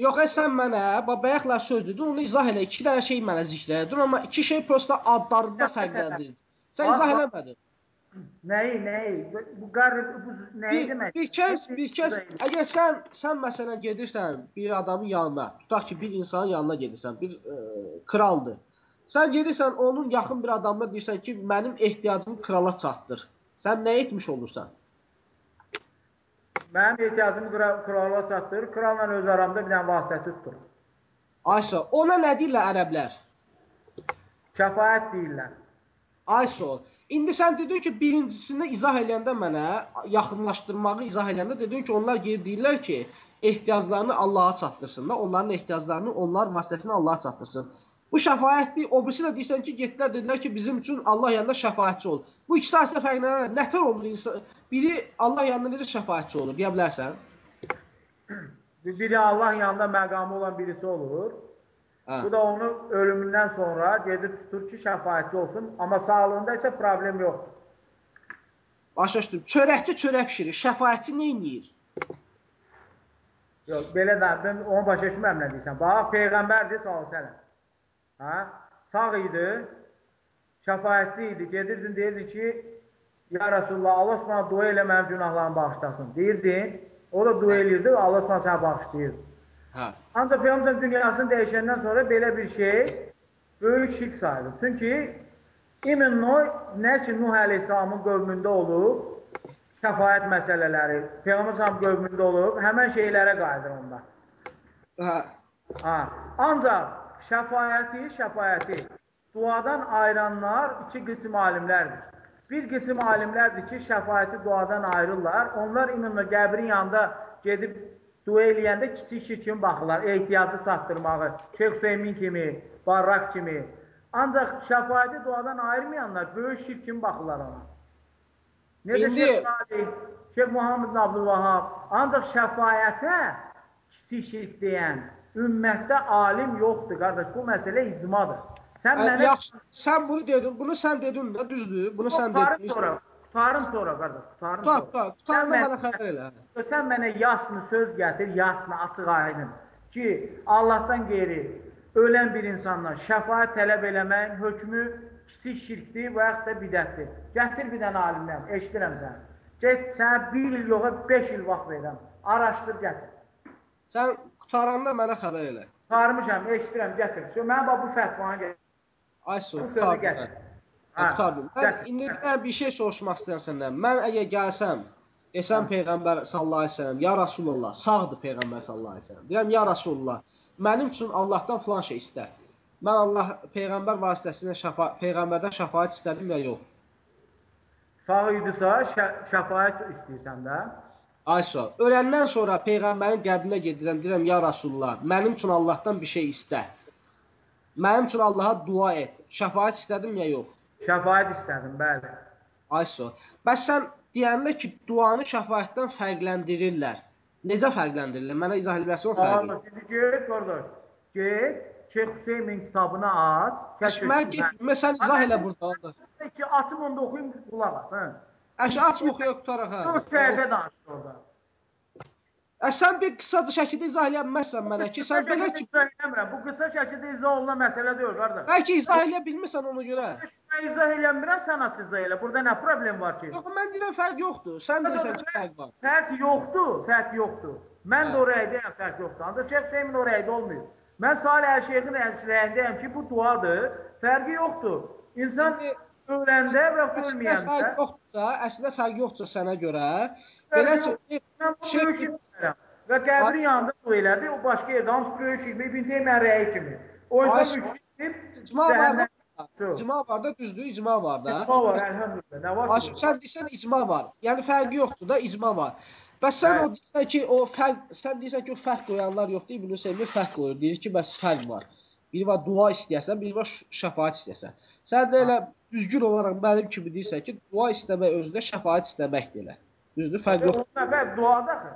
Speaker 3: Yox, ə, sən mənə bax bayaqla söz dedin, onu izah elə. İki dənə şey mənə zikr elədin, amma iki şey prosta adlarında fərqləndir. Sən izah eləmədin.
Speaker 1: Nəyi, nəyi? Bu qarrib, bu nəyi demək?
Speaker 3: bir kəs, bir kəs, əgər sən sən məsələn gedirsən bir adamın yanına, tutaq ki, bir insanın yanına gedirsən, bir e, kraldır. Sən gedirsən onun yaxın bir adamına deyirsən ki, mənim ehtiyacımı krala çatdır. Sən nə etmiş olursan?
Speaker 1: Mənim ehtiyacımı kral- krala çatdır, kralla öz aramda bir dənə vasitəçi tutur.
Speaker 3: Ayşə, ona nə deyirlər ərəblər?
Speaker 1: Şəfaət deyirlər.
Speaker 3: Ayşə, indi sən dedin ki, birincisini izah eləyəndə mənə yaxınlaşdırmağı izah eləyəndə dedin ki, onlar gedib deyirlər ki, ehtiyaclarını Allaha çatdırsınlar, onların ehtiyaclarını onlar vasitəsilə Allaha çatdırsın. Bu şəfaətdir. O birisi də deyirsən ki, getdilər dedilər ki, bizim üçün Allah yanında şəfaətçi ol. Bu iki arasında fərq nədir? Nətər olur insan? Biri Allah yanında necə şəfaətçi olur? Deyə bilərsən?
Speaker 1: Biri Allah yanında məqamı olan birisi olur.
Speaker 3: Hə.
Speaker 1: Bu da onu ölümündən sonra gedib tutur ki, şəfaətçi olsun. Amma sağlığında isə problem yoxdur.
Speaker 3: Başa düşdüm. Çörəkçi çörək bişirir. Şəfaətçi nə edir?
Speaker 1: Yox, belə də mən onu başa düşmürəm nə deyirsən. Bax, peyğəmbərdir sallallahu əleyhi və. Hə? Sağ idi. Şəfaətçi idi. Gedirdin deyirdin ki, ya Rasulullah, Allah Subhanahu dua elə mənim günahlarımı bağışlasın. Deyirdin. O da dua eləyirdi, Allah Subhanahu səni bağışlayırdı.
Speaker 3: Hə.
Speaker 1: Ancaq Peyğəmbər dünyasını dəyişəndən sonra belə bir şey böyük şirk sayılır. Çünki İmin Nuh nə ki Nuh əleyhissalamın qövmündə olub, şəfaət məsələləri, Peyğəmbər sallam qövmündə olub, həmən şeylərə qayıdır onlar.
Speaker 3: Hə.
Speaker 1: Ha. Ancaq şəfaəti, şəfaəti duadan ayıranlar iki qism alimlərdir. Bir qism alimlərdir ki, şəfaəti duadan ayırırlar. Onlar imanla qəbrin yanında gedib dua eləyəndə kiçik şirk kimi baxırlar, ehtiyacı çatdırmağı, Şeyx Hüseymin kimi, Barrak kimi. Ancaq şəfaəti duadan ayırmayanlar böyük şirk kimi baxırlar ona. Necə
Speaker 3: İndi-
Speaker 1: Şeyx Salih, Şeyx Muhammed Abdülvahab. Ancaq şəfaətə kiçik şirk deyən ümmətdə alim yoxdur, qardaş. Bu məsələ icmadır. Sən mənə
Speaker 3: Yaxşı. Sən bunu dedin. Bunu sən dedin də, düzdür? Bunu sən dedin.
Speaker 1: sonra, tutarım sonra qardaş, tutarım
Speaker 3: Tutar,
Speaker 1: sonra.
Speaker 3: Tutarında
Speaker 1: mən-
Speaker 3: mənə xəbər elə.
Speaker 1: Sən mənə yasını söz gətir, yasını açıq aydın ki, Allahdan qeyri ölən bir insandan şəfaət tələb eləməyin hökmü kiçik şirkdir və yaxud da bidətdir. Gətir bir dənə alimdən, eşidirəm səni. Get, sənə bir il yoxa, beş il vaxt verirəm. Araşdır, gətir.
Speaker 3: Sən qutaranda mənə xəbər elə.
Speaker 1: Sarmışam, eşidirəm, gətir. Şö, mən bax bu fətvanı gətir.
Speaker 3: Aysu,
Speaker 1: Bu sözü gətir.
Speaker 3: Hə, Qurtardım. Mən
Speaker 1: gətir.
Speaker 3: indi dənə bir şey soruşmaq istəyirəm səndən. Mən əgər gəlsəm, desəm peyğəmbər sallallahu əleyhi və səlləm, ya Rasulullah, sağdır peyğəmbər sallallahu əleyhi və səlləm. Deyirəm ya Rasulullah, mənim üçün Allahdan filan şey istə. Mən Allah peyğəmbər vasitəsilə şəfa peyğəmbərdən şəfaət istədim ya yox.
Speaker 1: Sağ idisə şə, şəfaət istəyirsən də.
Speaker 3: Ayşə, öləndən sonra peyğəmbərin qəbrinə gedirəm, deyirəm ya Rasulullah, mənim üçün Allahdan bir şey istə. Mənim üçün Allaha dua et. Şəfaət istədim ya yox.
Speaker 1: Şəfaət istədim, bəli.
Speaker 3: Ayşə, bəs sən deyəndə ki, duanı şəfaətdən fərqləndirirlər. Necə fərqləndirirlər? Mənə izah edərsən o fərqi.
Speaker 1: Qardaş, şimdi get qardaş. Get Şeyx Hüseynin kitabını aç. kəşf
Speaker 3: Mən
Speaker 1: et.
Speaker 3: getmə, sən izah elə burada.
Speaker 1: Ki açım onu da oxuyum qulaq as. hə.
Speaker 3: Əş aç oxuyaq tutaraq hə.
Speaker 1: 4 səhifə danışır orada.
Speaker 3: Ə, sən bir qısaca şəkildə izah eləyə bilməzsən mənə ki, sən belə ki,
Speaker 1: izah eləmirəm. Bu qısa şəkildə izah olunan məsələ deyil qardaş.
Speaker 3: bəlkə izah eləyə bilmirsən ona görə.
Speaker 1: Mən izah eləmirəm, sən aç izah elə. Burada nə problem var ki?
Speaker 3: Yox, mən deyirəm fərq yoxdur. Sən deyirsən ki, fərq var.
Speaker 1: Fərq yoxdur, fərq yoxdur. Mən
Speaker 3: Hə.
Speaker 1: də o rəydəyəm, fərq yoxdur. Ancaq Şeyx Hüseynin o rəydə olmuyor. Mən Salih Əl-Şeyxin rəyindəyəm ki, bu duadır, fərqi yoxdur. İnsan öləndə və
Speaker 3: Əslində
Speaker 1: ölməyəndə
Speaker 3: fərq yoxdursa, əslində fərq yoxdursa sənə görə, belə
Speaker 1: istəyirəm. Və qəbrin yanında bu elədi, o başqa yerdə hamısı böyük işitmə, İbn Teymiyyə rəyi kimi. O
Speaker 3: Ay,
Speaker 1: müşrik
Speaker 3: icma var icma var da, düzdür, icma var da.
Speaker 1: İcma var, əlhəmdülillah. Nə var
Speaker 3: Aşıq sən desən icma var. Yəni fərqi yoxdur da, icma var. Bəs sən
Speaker 1: Bəli.
Speaker 3: o deyirsən ki, o fərq sən deyirsən ki, o fərq qoyanlar yoxdur. İbn Hüseymin fərq qoyur. Deyir ki, bəs fərq var. Biri var dua istəyəsən, biri var şəfaət istəyəsən. Sən də elə düzgün olaraq mənim kimi deyirsən ki, dua istəmək özündə şəfaət istəməkdir elə. Düzdür, fərq yoxdur.
Speaker 1: Onun nəfər duada axı.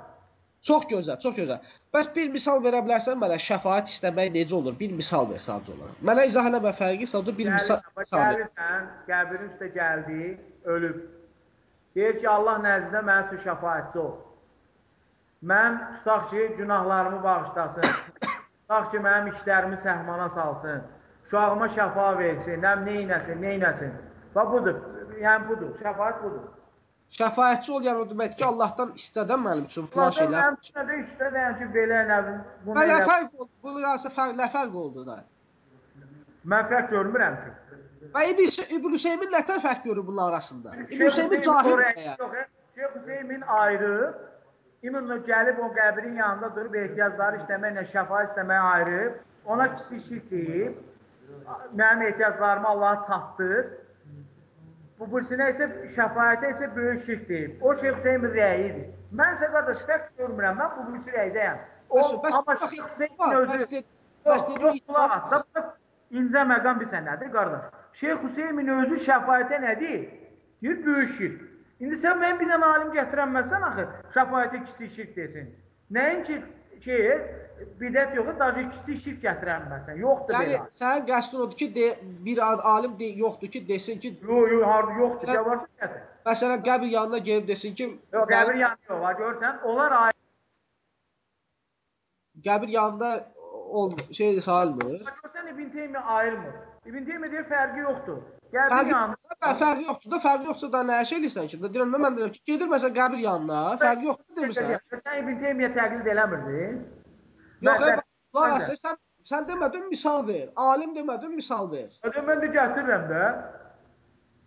Speaker 3: Çox gözəl, çox gözəl. Bəs bir misal verə bilərsən mənə şəfaət istəmək necə olur? Bir misal ver sadəcə olaraq. Mənə izah eləmə fərqi, sadəcə bir misal.
Speaker 1: Gəlirsən, qəbrin üstə gəldi, ölüb. Deyir ki, Allah nəzdində mənim üçün şəfaətçi ol. Mən tutaq ki, günahlarımı bağışlasın. [coughs] tutaq ki, mənim işlərimi səhmana salsın. Uşağıma şəfa versin, nəm neynəsin, neynəsin. Və budur, yəni budur, şəfaət budur.
Speaker 3: Şəfaətçi ol yəni o deməkdir ki, Allahdan istədən mənim üçün
Speaker 1: Allahdan
Speaker 3: şeylər.
Speaker 1: mənim üçün də istəyirəm ki, belə bilim, bunu
Speaker 3: Və nə
Speaker 1: elə.
Speaker 3: fərq oldu? Bu yarısı fərq, fərq oldu da?
Speaker 1: Mən fərq görmürəm ki.
Speaker 3: Və İbn Hüseymin nətər fərq görür bunlar arasında? İbn Hüseymin cahil.
Speaker 1: Yox, e, Şeyx Hüseymin ayrı, İmam gəlib o qəbrin yanında durub ehtiyacları istəməklə şəfa istəməyə ayrı, ona kiçik şirk deyib, mənim ehtiyaclarımı Allaha çatdır. Bu birisinə isə şəfaətə isə böyük şirk deyib. O Şeyx Hüseymin rəyidir. Mən isə qardaş fərq görmürəm, mən bu birisi rəydəyəm. O,
Speaker 3: Bəs bəs
Speaker 1: amma Şeyx
Speaker 3: var,
Speaker 1: Hüseymin özü...
Speaker 3: bəs de- bəs
Speaker 1: Yox,
Speaker 3: dediyin
Speaker 1: yox, qulaq as. da, bax, İncə məqam bir sənədir, qardaş. Şeyx Hüseymin özü şəfaətə nə deyir? Böyük şirk. İndi sən mən bir dənə alim gətirənməsən axı, şəfaətə kiçik şirk desin. Nəyin ki, şey, bidət yox, daha kiçik şirk gətirənməsən. Yoxdur
Speaker 3: Yəni
Speaker 1: belə.
Speaker 3: sənin qəsdin odur ki, de, bir alim de, yoxdur ki, desin ki,
Speaker 1: Yox, yox, harda yoxdur. Nə varsa gətir.
Speaker 3: məsələn qəbr yanına gəlib desin ki,
Speaker 1: Yox, qəbir yanı yox, var görsən, onlar ayrı.
Speaker 3: qəbr yanında ol şey sayılmır.
Speaker 1: Görsən İbn Teymiyyə ayırmır. İbn Teymiyyə deyir fərqi yoxdur. Qəbir
Speaker 3: Fərqi
Speaker 1: yanı.
Speaker 3: yoxdur, fərqi yoxdur da, fərqi yoxsa da nə şey eləyirsən ki? Deyirəm mən deyirəm ki, gedir məsələn qəbr yanına, fərqi yoxdur demirsən.
Speaker 1: Sən İbn Teymiyyə təqlid eləmirdin?
Speaker 3: Yox,
Speaker 1: Mən- mən də.
Speaker 3: sən sən, demədin misal ver. Alim demədin misal ver.
Speaker 1: Mən də gətirirəm də.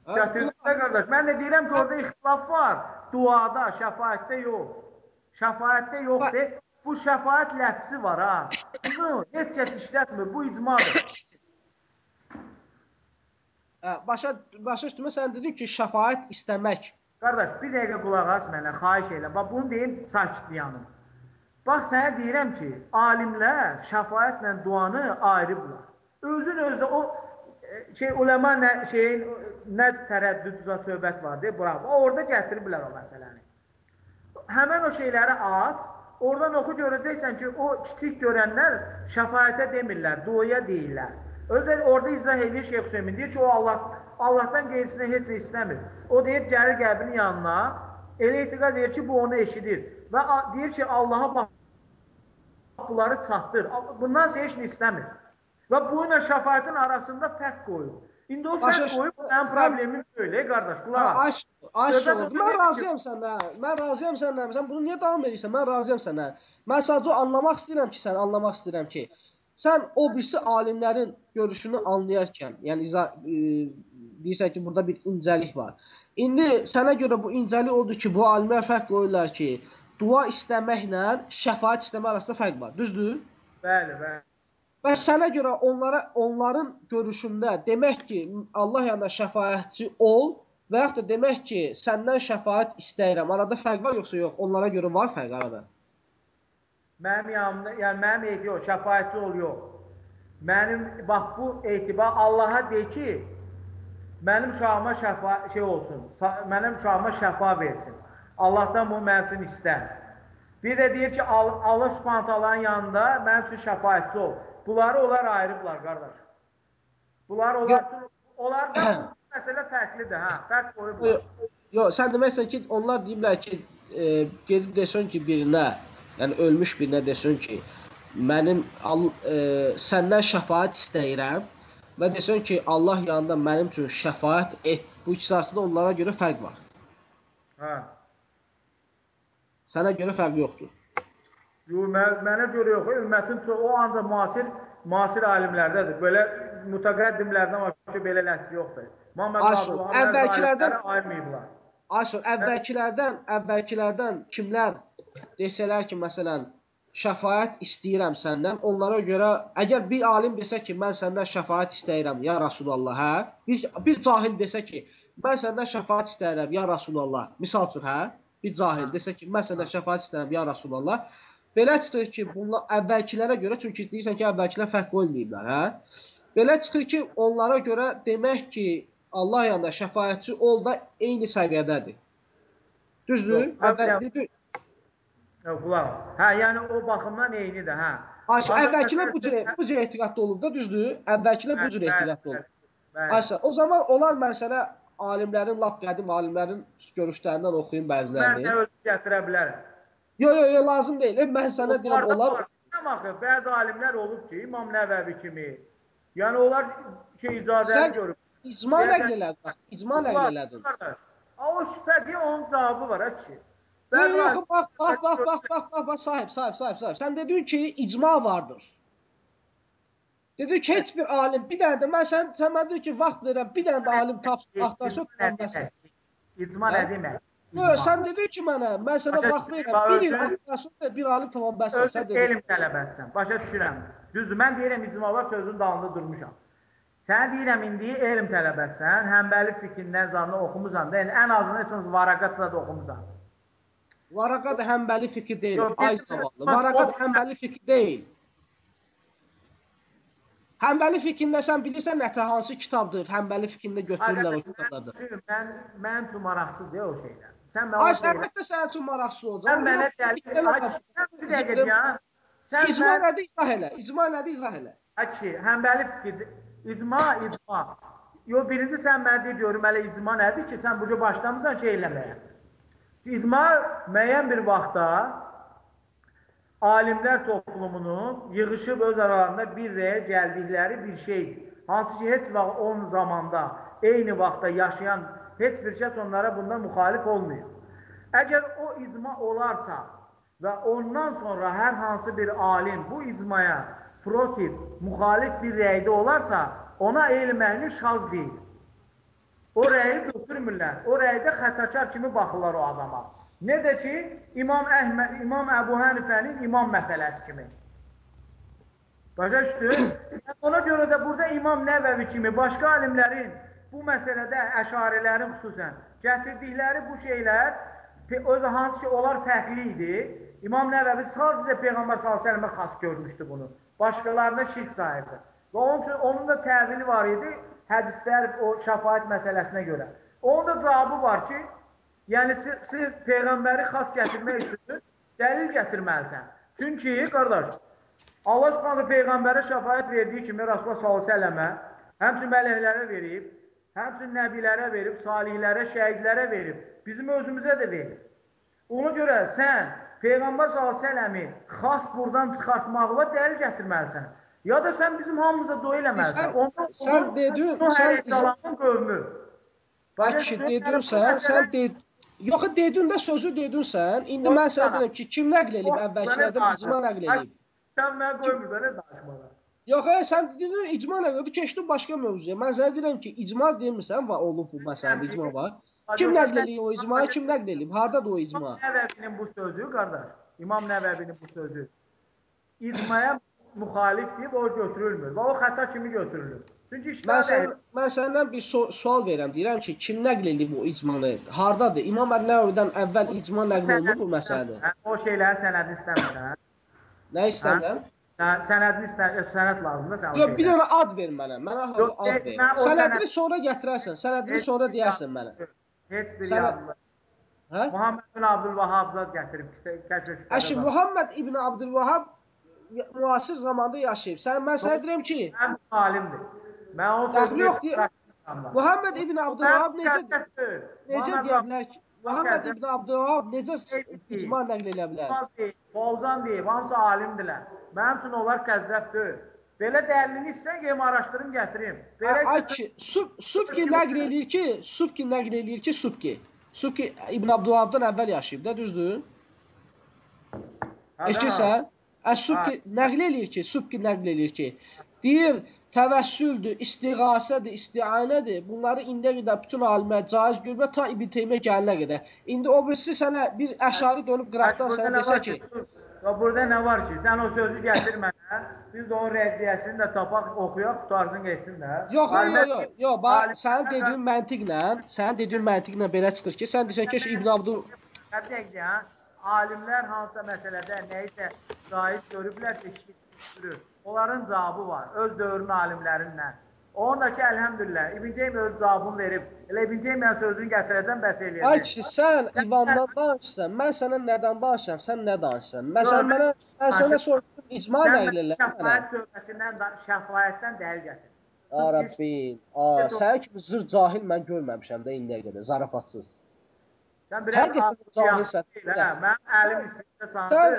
Speaker 3: Hə?
Speaker 1: Gətirirəm də qardaş. Mən də deyirəm ki, orada ixtilaf var. Duada, şəfaətdə yox. Şəfaətdə yoxdur. Bu şəfaət ləfsi var ha. Bunu heç kəs işlətmir. Bu icmadır.
Speaker 3: Hə, başa başa düşdüm sən dedin ki, şəfaət istəmək.
Speaker 1: Qardaş, bir dəqiqə qulaq as mənə, xahiş edirəm. Bax bunu deyim sakitliyanım. Bax sənə deyirəm ki, alimlər şəfaətlə duanı ayırıblar. Özün özdə o e, şey ulema nə şeyin nə tərəddüd zat söhbət var deyə bura. Orada gətiriblər o məsələni. Həmən o şeyləri aç, oradan oxu görəcəksən ki, o kiçik görənlər şəfaətə demirlər, duaya deyirlər. Özü orada izah edir Şeyx Hüseymin deyir ki, o Allah Allahdan qeyrisinə heç nə istəmir. O deyir gəlir qəbrin yanına, elə etiqad edir ki, bu onu eşidir və deyir ki, Allaha bax bunları çatdır. Bundan heç nə istəmir. Və bu ilə şəfaətin arasında fərq qoyur. İndi o
Speaker 3: Başa
Speaker 1: fərq qoyub mənim
Speaker 3: Sən-
Speaker 1: problemim deyil, ey qardaş, qulaq as.
Speaker 3: Aş, oldu. Mən razıyam səndən. Mən razıyam səndən. Sən bunu niyə davam edirsən? Mən razıyam səndən. Mən sadəcə anlamaq istəyirəm ki, sən anlamaq istəyirəm ki, sən o birisi alimlərin görüşünü anlayarkən, yəni izah e, deyirsən ki, burada bir incəlik var. İndi sənə görə bu incəlik odur ki, bu alimlər fərq qoyurlar ki, dua istəməklə şəfaət istəmək arasında fərq var. Düzdür?
Speaker 1: Bəli, bəli.
Speaker 3: Və sənə görə onlara onların görüşündə demək ki, Allah yanında şəfaətçi ol və yaxud da demək ki, səndən şəfaət istəyirəm. Arada fərq var yoxsa yox? Onlara görə var fərq arada.
Speaker 1: Mənim yanımda, yəni mənim ehtiyac yox, şəfaətçi ol yox. Mənim bax bu etibar Allaha de ki, mənim uşağıma şəfa şey olsun, mənim uşağıma şəfa versin. Allahdan bunu mənim üçün istə. Bir də deyir ki, Al Allah Subhanahu yanında mənim üçün şəfaətçi ol. Bunları onlar ayırıblar qardaş. Bunlar onlar üçün onlardan [coughs] məsələ fərqlidir, hə, fərq qoyublar.
Speaker 3: Yox, sən deməksən ki, onlar deyirlər ki, e, gedib desən ki birinə, yəni ölmüş birinə desən ki, mənim al, e, səndən şəfaət istəyirəm və desən ki, Allah yanında mənim üçün şəfaət et. Bu ikisi arasında onlara görə fərq var.
Speaker 1: Hə.
Speaker 3: Sənə görə fərq yoxdur.
Speaker 1: Yox, mən, mənə görə yox, ümmətin çox, o ancaq müasir müasir alimlərdədir. Belə mütəqəddimlərdən başqa belə nəsə yoxdur. Muhammed
Speaker 3: Aşır, əvvəlkilərdən-
Speaker 1: ayırmayıblar.
Speaker 3: Aşır, əvvəlkilərdən, əvvəlkilərdən kimlər desələr ki, məsələn, şəfaət istəyirəm səndən, onlara görə əgər bir alim desə ki, mən səndən şəfaət istəyirəm ya Rasulullah, hə? Bir bir cahil desə ki, mən səndən şəfaət istəyirəm ya Rasulullah. Misal üçün, hə? Bir cahil desə ki, mən səndən şəfaət istəyirəm ya Rasulullah. Belə çıxır ki, bunlar əvvəlkilərə görə çünki deyirsən ki, əvvəlkilər fərq qoymayıblar, hə? Belə çıxır ki, onlara görə demək ki, Allah yanında şəfaətçi ol da eyni səviyyədədir. Düzdür?
Speaker 1: Yox,
Speaker 3: Əvvəl,
Speaker 1: əvvəl-
Speaker 3: düzdür.
Speaker 1: Yox, qulaq as. Hə, yəni o baxımdan eynidir, hə.
Speaker 3: Ayşə, əvvəlkilər bu cür bu cür etiqadda olub da, düzdür? Əvvəlkilər bu cür
Speaker 1: bəli,
Speaker 3: olub. Ayşə, o zaman onlar məsələ alimlərin lap qədim alimlərin görüşlərindən oxuyun
Speaker 1: Mən
Speaker 3: bəzilərini.
Speaker 1: sənə özü gətirə bilərəm.
Speaker 3: Yox, yox, yo, lazım deyil. Mən sənə deyirəm, onlar
Speaker 1: axı, bəzi alimlər olub ki, İmam Nəvəvi kimi. Yəni onlar şey icazəni görüb.
Speaker 3: icma nəql elədin. bax, İcma nəql.
Speaker 1: Qardaş, O şübhədir, onun cavabı var ha.
Speaker 3: Yox,
Speaker 1: Bəzi
Speaker 3: yox,
Speaker 1: alim-
Speaker 3: bax, bax, bax, bax, bax, bax, bax, sahib, sahib, sahib, sahib. Sən dedin ki, icma vardır. Dedin ki, heç bir alim, bir dənə də mən sən sən mənə dedin ki, vaxt verirəm, bir dənə də alim tapsın, axtarsın,
Speaker 1: İcma nə
Speaker 3: tutulmasın.
Speaker 1: demək? İcma nə
Speaker 3: Hə?
Speaker 1: demək?
Speaker 3: Yox, sən dedin ki mənə, mən sənə vaxt verirəm, bir il da bir alim tamamlasın.
Speaker 1: Özün
Speaker 3: Sən dedin.
Speaker 1: elm tələbəsən. Başa düşürəm. Düzdür, mən deyirəm icma var, sözün dalında durmuşam. Sən deyirəm indi elm tələbəsən, həmbəli fikrindən zanlı oxumusan da, yəni ən azından heç olmasa varaqatla da oxumusan.
Speaker 3: Varaqat həmbəli fikir deyil, ay zavallı. Varaqat həmbəli fikir deyil. Həmbəli fikrində sən bilirsən nətə hansı kitabdır? Həmbəli fikrində götürürlər o kitablardan.
Speaker 1: Çünki mən mən üçün maraqsız deyil o şeylər. Sən mənə
Speaker 3: Ay əlbəttə sənin üçün maraqsız olacaq.
Speaker 1: Sən mənə
Speaker 3: bax.
Speaker 1: sən bir dəqiqə ya. Sən
Speaker 3: İcma nədir izah elə? İcma nədir izah elə?
Speaker 1: Aki, həmbəli fikir. İcma, icma. Yo birinci sən mənə de görüm hələ icma nədir ki, sən bu cür başlamısan şey eləməyə. İcma müəyyən bir vaxtda alimlər toplumunun yığışıb öz aralarında bir rəyə gəldikləri bir şeydir. Hansı ki, heç vaxt onun zamanda, eyni vaxtda yaşayan heç bir kəs onlara bundan müxalif olmuyor. Əgər o icma olarsa və ondan sonra hər hansı bir alim bu icmaya protiv, müxalif bir rəydə olarsa, ona elm əhli şaz deyil. O rəyi götürmürlər. O rəydə xətəkar kimi baxırlar o adama. Necə ki, İmam Əhməd, İmam Əbu Hənifənin imam məsələsi kimi. Başa düşdün? Ona görə də burada İmam Nəvəvi kimi başqa alimlərin bu məsələdə əşarilərin xüsusən gətirdikləri bu şeylər öz hansı ki onlar fərqli idi. İmam Nəvəvi sadəcə Peyğəmbər sallallahu əleyhi və səlləmə xas görmüşdü bunu. Başqalarına şirk sayırdı. Və onun üçün onun da təvili var idi hədislər o şəfaət məsələsinə görə. Onun da cavabı var ki, yəni siz, peyğəmbəri xas gətirmək üçün dəlil gətirməlisən. Çünki qardaş, Allah Subhanahu peyğəmbərə şəfaət verdiyi kimi Rasulullah sallallahu əleyhi həmçinin mələklərə verib, həmçinin nəbilərə verib, salihlərə, şəhidlərə verib, bizim özümüzə də verib. Ona görə sən Peyğəmbər s.ə.v-i xas buradan çıxartmaqla dəlil gətirməlisən. Ya da sən bizim hamımıza dua eləməlisən.
Speaker 3: Sən-
Speaker 1: Onda
Speaker 3: sən dedin- sən-
Speaker 1: əleyhissalamın qövmü.
Speaker 3: Kişi dedin sən, sən de Yox, dedin də sözü dedin sən. İndi mən sənə deyirəm ki, kim nəql
Speaker 1: Yox,
Speaker 3: əvvəlkilərdən icma nəql edib?
Speaker 1: Sən mənə qoymursan nə danışmağa.
Speaker 3: Yox, ay, sən dedin icma nəql edib, keçdin başqa mövzuya. Mən sənə deyirəm ki, icma demirsən, va olub bu məsələdə icma var. Kim nəql edib o icmayı, kim nəql edib? Hardadır o icma?
Speaker 1: Nəvəvinin bu sözü, qardaş, İmam Nəvəvinin bu sözü icmaya müxalifdir və o götürülmür və o xəta kimi götürülür. Çünki
Speaker 3: Mən
Speaker 1: işlər
Speaker 3: sən, mən səndən bir so sual verirəm. Deyirəm ki, kim nəql edib o icmanı? Hardadır? İmam Əl-Nəvvidən əvvəl icma nəql olunub bu məsələdə.
Speaker 1: O şeylərin sənədini istəmirsən. [coughs]
Speaker 3: Nə istəmirəm?
Speaker 1: Sən sənədini istə, sənəd lazımdır sən.
Speaker 3: Yox, bir dənə ad ver mənə. Mənə
Speaker 1: Yox,
Speaker 3: ad ver.
Speaker 1: mən
Speaker 3: Sənədini
Speaker 1: sənəd-
Speaker 3: sonra gətirərsən. Sənədini
Speaker 1: Heç
Speaker 3: sonra deyərsən mənə.
Speaker 1: Heç bir
Speaker 3: Sənəd-
Speaker 1: yazılı.
Speaker 3: Hə?
Speaker 1: Muhammed bin Abdülvahhab zad gətirib kəşf
Speaker 3: Əşi. Muhammed İbn Abdülvahab müasir zamanda yaşayıb. Sən mən sənə deyirəm ki,
Speaker 1: Mən alimdir. Mən o
Speaker 3: Dəxli
Speaker 1: sözü
Speaker 3: yox, deyə- Muhammed İbn Abdülvahab necə necə deyə bilər ki, Muhammed İbn Abdülvahab necə icma nəql edə bilər?
Speaker 1: Fozan deyib, hamısı alimdirlər. Mənim üçün onlar kəzzəb deyil. Belə dəlilini istəsən gəlin araşdırım gətirim. Belə
Speaker 3: Ay ki, Sub Subki nəql eləyir ki, Subki nəql eləyir ki, Subki. Subki İbn Abdülvahabdan əvvəl yaşayıb da, düzdür? Eşidirsən? Ə Subki nəql eləyir ki, Subki nəql eləyir ki, deyir təvəssüldür, istiğasədir, isti'anədir. Bunları indiyə qədər bütün alimlər caiz görmür ta İbn Teymiyyə gəlinə qədər. İndi o birisi sənə bir əşari dönüb qıraqdan sənə desə ki,
Speaker 1: Ya burada nə var ki? Sən o sözü gətir mənə. Biz də onun rəddiyəsini də tapaq, oxuyaq, qutarsın getsin də.
Speaker 3: Yox, yox, yox, yox, yox, bax, sənin dediyin məntiqlə, sənin dediyin məntiqlə belə çıxır ki, sən deyirsən ki, İbn Abdul
Speaker 1: Həqiqətən ya, alimlər hansısa məsələdə nəyisə caiz görüblərsə şirk Onların cavabı var, öz dövrün alimlərindən. Onun da ki, əlhəmdülillah, İbn Teymiyyə öz cavabını verib. Elə İbn Teymiyyə sözünü gətirəcəm, bəs eləyəcək.
Speaker 3: Ay kişi, sən İvandan danışsan, mən sənə nədən danışıram, sən nə danışsan? Məsələn, mənə mən sənə soruşdum, icma
Speaker 1: Sən mənə. şəfaət söhbətindən, şəfaətdən dəlil gətir.
Speaker 3: Arabin, a, sənin kimi zır cahil mən görməmişəm də indiyə qədər, zarafatsız.
Speaker 1: Sən biraz
Speaker 3: Həqiqətən
Speaker 1: hə? Mənim əlim
Speaker 3: Sən,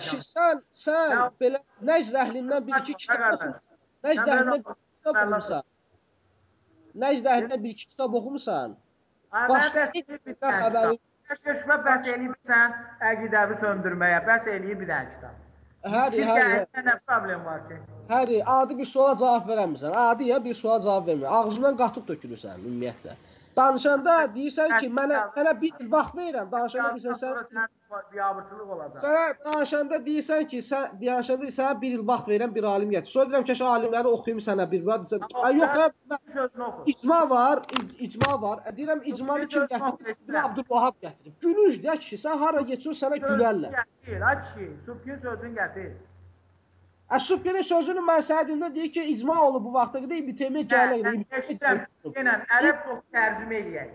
Speaker 3: kişi,
Speaker 1: yaşamışam.
Speaker 3: sən, sən
Speaker 1: Ya-
Speaker 3: belə Nəcd əhlindən bir iki kitab oxumusan. Nəcd
Speaker 1: Sən
Speaker 3: əhlindən bir kitab oxumusan. Nəcd əhlindən bir iki kitab oxumusan. Başqa
Speaker 1: bir
Speaker 3: bir
Speaker 1: dənə
Speaker 3: xəbəri-
Speaker 1: kitab. Keşfə bəs eləyibsən əqidəvi söndürməyə, bəs eləyib bir dənə kitab.
Speaker 3: Həri, həri,
Speaker 1: nə problem var ki?
Speaker 3: həri, adi bir suala cavab verəmirsən. Adi ya bir suala cavab vermir. Ağzından qatıq tökülürsən ümumiyyətlə. Danışanda deyirsən ki, mənə mənə bir il vaxt verirəm. Danışanda deyirsən sən
Speaker 1: sən biabırçılıq olacaq.
Speaker 3: Sənə danışanda deyirsən ki, sən danışanda sənə bir il vaxt verirəm bir alim gətir. Sonra deyirəm ki, alimləri oxuyum sənə bir. Deyirsən, ay yox, hə, icma var, ic- icma var. E, Deyirəm icmanı kim gətirib? İbn Abdülvahab gətirib. Gülüş də ki, sən hara getsən sənə gülərlər.
Speaker 1: Gətir, ay kişi, Subkin sözünü gətir.
Speaker 3: Əşrəfin sözünü mən sənə deyəndə deyir ki, icma olub bu vaxta qədər İbn Teymiyyə
Speaker 1: eşidirəm, yenə ərəb çox tərcümə eləyək.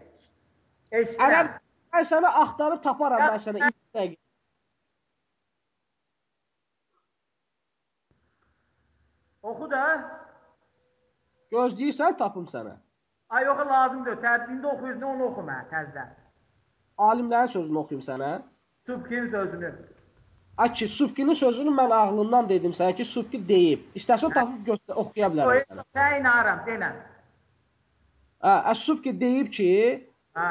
Speaker 3: Ərəb mən sənə axtarıb taparam mən sənə.
Speaker 1: Oxu da.
Speaker 3: Gözləyirsən tapım sənə.
Speaker 1: Ay yox, lazımdır. Tərcümdə oxuyursan, onu oxu mənə təzədən.
Speaker 3: Alimlərin sözünü oxuyum sənə.
Speaker 1: Subkin sözünü.
Speaker 3: Ay ki, Subkinin sözünü mən ağlımdan dedim sənə ki, Subki deyib. İstəsən tapıb göstər, oxuya bilərəm sənə.
Speaker 1: Sən inanıram, denən.
Speaker 3: Hə, Əs-Subki deyib ki,
Speaker 1: Hə.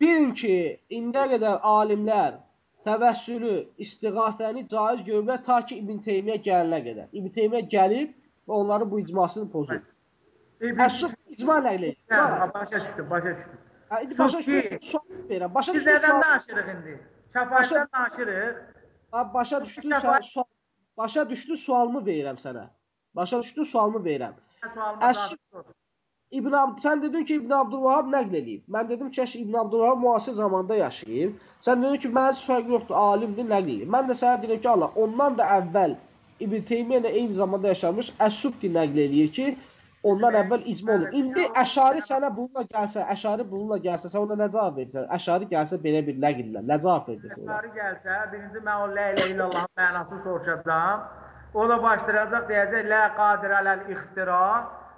Speaker 3: bilin ki, indiyə qədər alimlər təvəssülü, istiğathəni caiz görürlər ta ki İbn Teymiyyə gəlinə qədər. İbn Teymiyyə gəlib və onların bu icmasını pozub. Əs-Subki icma nəql edir.
Speaker 1: Hə, başa düşdüm, başa düşdüm.
Speaker 3: Hə, indi başa
Speaker 1: Subki-
Speaker 3: düşdün, sual verirəm. Başa
Speaker 1: Biz
Speaker 3: düşdün,
Speaker 1: nədən danışırıq indi? Şəfaətdən danışırıq.
Speaker 3: Ha, başa düşdün, sən sual, başa düşdün, sualımı verirəm sənə. Başa düşdün, sualımı verirəm.
Speaker 1: Ver.
Speaker 3: İbn Abd sən dedin ki İbn Abdülvahab nəql eləyib. Mən dedim ki, İbn Abdülvahab müasir zamanda yaşayıb. Sən dedin ki, mənim fərqi yoxdur, alimdir, nəql eləyib. Mən də sənə deyirəm ki, Allah, ondan da əvvəl İbn Teymiyyə ilə eyni zamanda yaşamış Əs-Subki nəql eləyir ki, ondan əvvəl icma olub. İndi Əşari sənə bununla gəlsə, Əşari bununla gəlsə, sən ona nə cavab verirsən? Əşari gəlsə belə bir nəqllə, nə cavab ona?
Speaker 1: Əşari gəlsə, birinci mən o la ilə illallahın mənasını soruşacağam. O da başlayacaq deyəcək la qadir aləl ixtira.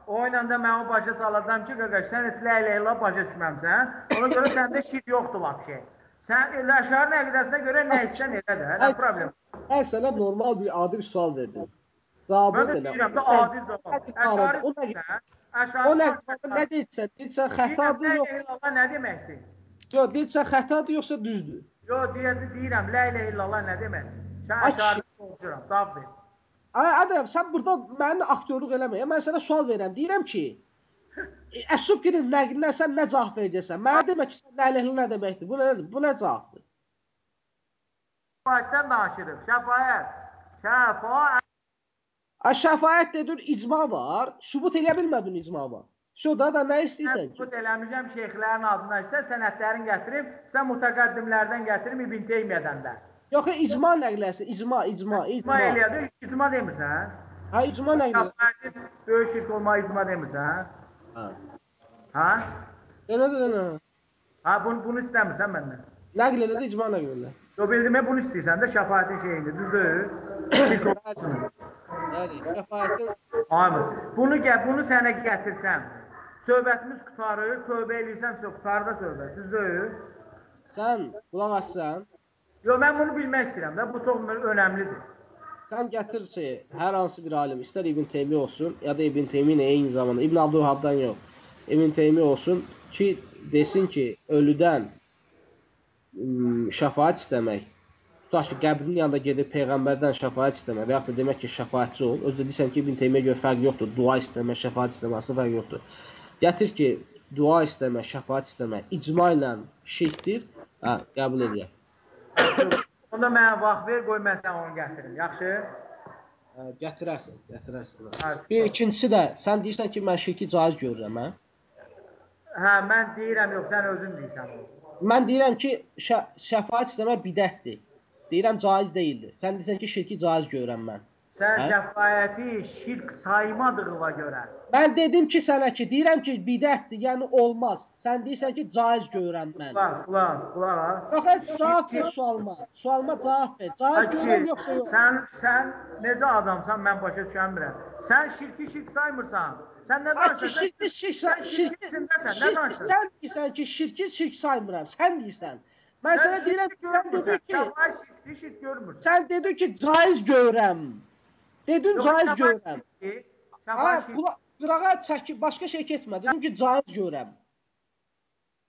Speaker 1: O ilə də mən o başa salacağam ki, qaqaş, sən heç la ilə illallah başa düşməmsən. Ona görə səndə şirk yoxdur vəbşə. Sən elə əşari nəqidəsinə görə nə istsən elə də, nə problem.
Speaker 3: Mən sənə normal bir adi bir sual verdim.
Speaker 1: Mən də
Speaker 3: elə.
Speaker 1: deyirəm də adil cavab. Əşari
Speaker 3: O nə o nə nə deyirsən? Deyirsən xətadır
Speaker 1: yox. La illallah nə deməkdir?
Speaker 3: Yox, deyirsən xətadır yoxsa düzdür?
Speaker 1: Yox, deyəcək deyirəm, la ilə illallah nə deməkdir? Sən əşari soruşuram, cavab ver.
Speaker 3: Ay adam, sən burada mənə aktyorluq eləmə. Mən sənə sual verirəm. Deyirəm ki, [laughs] Əsubkinin nəqlindən sən nə cavab verəcəksən? Mənə demə ki, sən əleyhinə nə deməkdir? Bu nədir? Bu nə cavabdır?
Speaker 1: Şəfaətdən danışırıq. Şəfaət. Şəfaət.
Speaker 3: Ay şəfaət dedin, icma var. Sübut eləyə bilmədin icma var. Şo da da nə istəyirsən ki?
Speaker 1: Sübut eləmişəm şeyxlərin adına isə sənədlərin gətirib, sən mütəqəddimlərdən gətirib İbn Teymiyyədən də.
Speaker 3: Yox, icma nəqləsi, icma, icma,
Speaker 1: İcma
Speaker 3: icma.
Speaker 1: eləyəndə icma demirsən?
Speaker 3: Ha, icma nəqləsi.
Speaker 1: Şəfaətin böyük şirk olmağı icma demirsən?
Speaker 3: Ha.
Speaker 1: Ha?
Speaker 3: Denə də denə.
Speaker 1: Ha bunu, bunu istəmirsən məndən.
Speaker 3: Nəql elə də icma nəql elə.
Speaker 1: Yo bildim bunu istəyirsən də şəfaətin şeyini, düzdür? [coughs] Şirk olmasın.
Speaker 3: Yəni, şəfaətin
Speaker 1: Aymış. Bunu gəl, bunu sənə gətirsəm. Söhbətimiz qutarır, tövbə eləyirsən, qutarır da söhbət, düzdür?
Speaker 3: sən qulaq assan,
Speaker 1: Yo mən bunu bilmək istəyirəm də, bu çox önəmlidir.
Speaker 3: sən gətir ki, hər hansı bir alim, istər İbn Teymiyyə olsun, ya da İbn Teymiyyə eyni zamanda İbn Abdülhabdan yox. İbn Teymiyyə olsun ki, desin ki, ölüdən şəfaət istəmək, tutaq ki, qəbrinin yanında gedib peyğəmbərdən şəfaət istəmək və yaxud da demək ki, şəfaətçi ol. Özdə desən ki, İbn Teymiyyə görə fərq yoxdur. Dua istəmək, şəfaət istəmək arasında fərq yoxdur. Gətir ki, dua istəmək, şəfaət istəmək icma ilə şirkdir. Hə, qəbul edirəm.
Speaker 1: Onda mənə vaxt ver, qoy mən sənə onu gətirim. Yaxşı?
Speaker 3: Hə, gətirərsən, gətirərsən.
Speaker 1: Hə.
Speaker 3: Bir ikincisi də sən deyirsən ki, mən şirki caiz görürəm, hə?
Speaker 1: Hə, mən deyirəm yox, sən özün deyirsən.
Speaker 3: Mən deyirəm ki, şə şəfaət istəmək bidətdir. Deyirəm caiz deyildir. Sən deyirsən ki, şirki caiz görürəm mən.
Speaker 1: Sən
Speaker 3: Hə?
Speaker 1: şəfaəti şirk saymadığına görə.
Speaker 3: Mən dedim ki sənə ki, deyirəm ki, bidətdir, yəni olmaz. Sən deyirsən ki, caiz görürəm mən.
Speaker 1: Qulaq, qulaq, qulaq.
Speaker 3: Yox, cavab ver sualıma. Sualıma cavab ver. Caiz görürəm yoxsa yox?
Speaker 1: Sən sən necə adamsan mən başa düşəmirəm. Sən şirki şirk saymırsan. Sən nə danışırsan?
Speaker 3: şirki şirk şirki
Speaker 1: içindəsən, nə danışırsan?
Speaker 3: sən deyirsən ki, şirki şirk saymıram. Sən deyirsən. Mən sənə deyirəm sən dedin ki,
Speaker 1: şirki şirk görmürsən.
Speaker 3: sən dedin ki, caiz görürəm. Dedin caiz görürəm. Ha, qırağa çəkib başqa şey getmə. Dedin ki, caiz görürəm.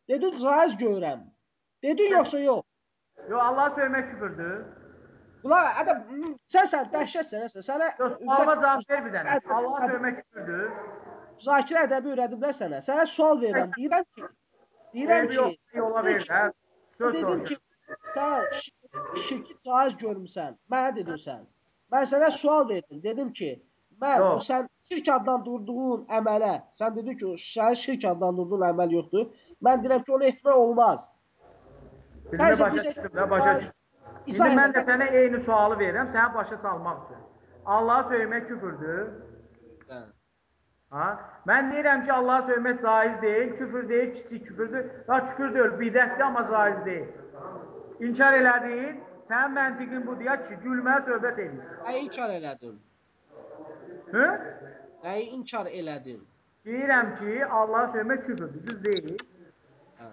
Speaker 3: Dedin caiz görürəm. Dedin yoxsa yox?
Speaker 1: Yox, Allah söymək küfürdür.
Speaker 3: Qulaq, ədə sən sən dəhşətsən, sən. Sənə
Speaker 1: sualıma cavab ver bir dənə. Allah söymək küfürdür.
Speaker 3: Zakir ədəbi öyrədiblər sənə. Sənə sual verirəm. Deyirəm ki, deyirəm ki,
Speaker 1: yola ver də. Soruşur.
Speaker 3: ki, sən şir- şirki caiz görmüsən. Mənə dedin sən. Mən sənə sual verdim. Dedim ki, mən
Speaker 1: Yox.
Speaker 3: o sən şirk adlandırdığın əmələ, sən dedin ki, o sən şirk adlandırdığın əməl yoxdur. Mən deyirəm ki, onu etmək olmaz. Sən
Speaker 1: başa düşdüm də, başa düşdüm. İndi mən də sənə eyni sualı verirəm, səni başa salmaq üçün. Allahı söymək küfürdür.
Speaker 3: Hə.
Speaker 1: Ha? Mən deyirəm ki, Allahı söymək caiz deyil, küfür deyil, kiçik küfürdür. Ha, küfür deyil, bidətdir, amma caiz deyil. İnkar elədin, sənin məntiqin bu deyək ki, gülməyə söhbət edirsən.
Speaker 3: Nəyi inkar elədin?
Speaker 1: Hı?
Speaker 3: Nəyi inkar elədin?
Speaker 1: Deyirəm ki, Allahı söymək küfürdür, düz deyil.
Speaker 3: Hə.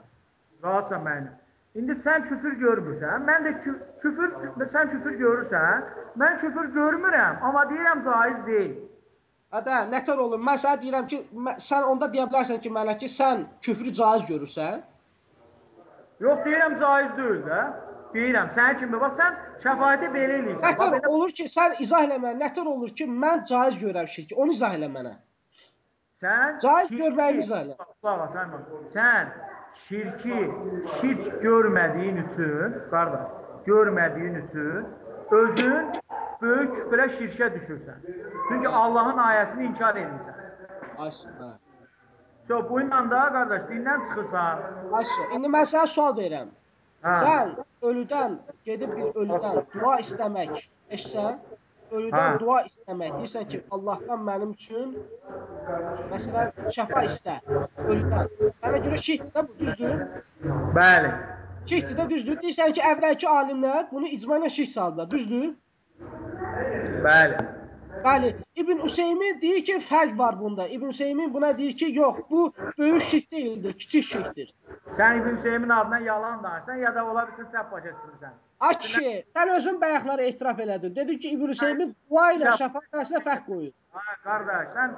Speaker 1: Rahatsan mənim. İndi sən küfür görmürsən, mən də kü küfür, sən küfür görürsən, mən küfür görmürəm, amma deyirəm caiz deyil.
Speaker 3: Hədə, nətər olur? Mən sənə deyirəm ki, mə- sən onda deyə bilərsən ki, mənə ki, sən küfrü caiz görürsən.
Speaker 1: Yox, deyirəm caiz deyil də. Deyirəm, sənin kimi, bax sən şəfaəti belə eləyirsən. Bax,
Speaker 3: Nətər
Speaker 1: belə,
Speaker 3: olur ki, sən izah elə mənə, nətər olur ki, mən caiz görürəm şirki. Onu izah elə mənə.
Speaker 1: sən
Speaker 3: Caiz görməyini izah elə.
Speaker 1: Bax, bax, Sayman, sən şirki, şirk görmədiyin üçün, qardaş, görmədiyin üçün özün böyük küfrə, şirkə düşürsən. Çünki Allahın ayəsini inkar edirsən.
Speaker 3: Ayşə, hə.
Speaker 1: So, bu ilə da qardaş dindən çıxırsan.
Speaker 3: Ayşə, indi mən sənə sual verirəm.
Speaker 1: Hə.
Speaker 3: Sən ölüdən gedib bir ölüdən dua istəmək, eşsən? Ölüdən
Speaker 1: Hə.
Speaker 3: dua istəmək, deyirsən ki, Allahdan mənim üçün məsələn şəfa istə. Ölüdən. Sənə görə şirkdir də bu, düzdür?
Speaker 1: Bəli.
Speaker 3: Şirkdir də düzdür. Deyirsən ki, əvvəlki alimlər bunu icma ilə şirk saldılar, düzdür?
Speaker 1: Bəli.
Speaker 3: Bəli, İbn Useymin deyir ki, fərq var bunda. İbn Useymin buna deyir ki, yox, bu böyük şirk deyildir, kiçik şirkdir.
Speaker 1: Sən İbn Hüseymin adına yalan danışsan ya da ola bilsin səhv başa düşürsən.
Speaker 3: Ay kişi, sən özün bayaqları etiraf elədin. Dedin ki, İbn Useymin dua ilə şəfaət arasında fərq qoyur.
Speaker 1: Ha, qardaş, sən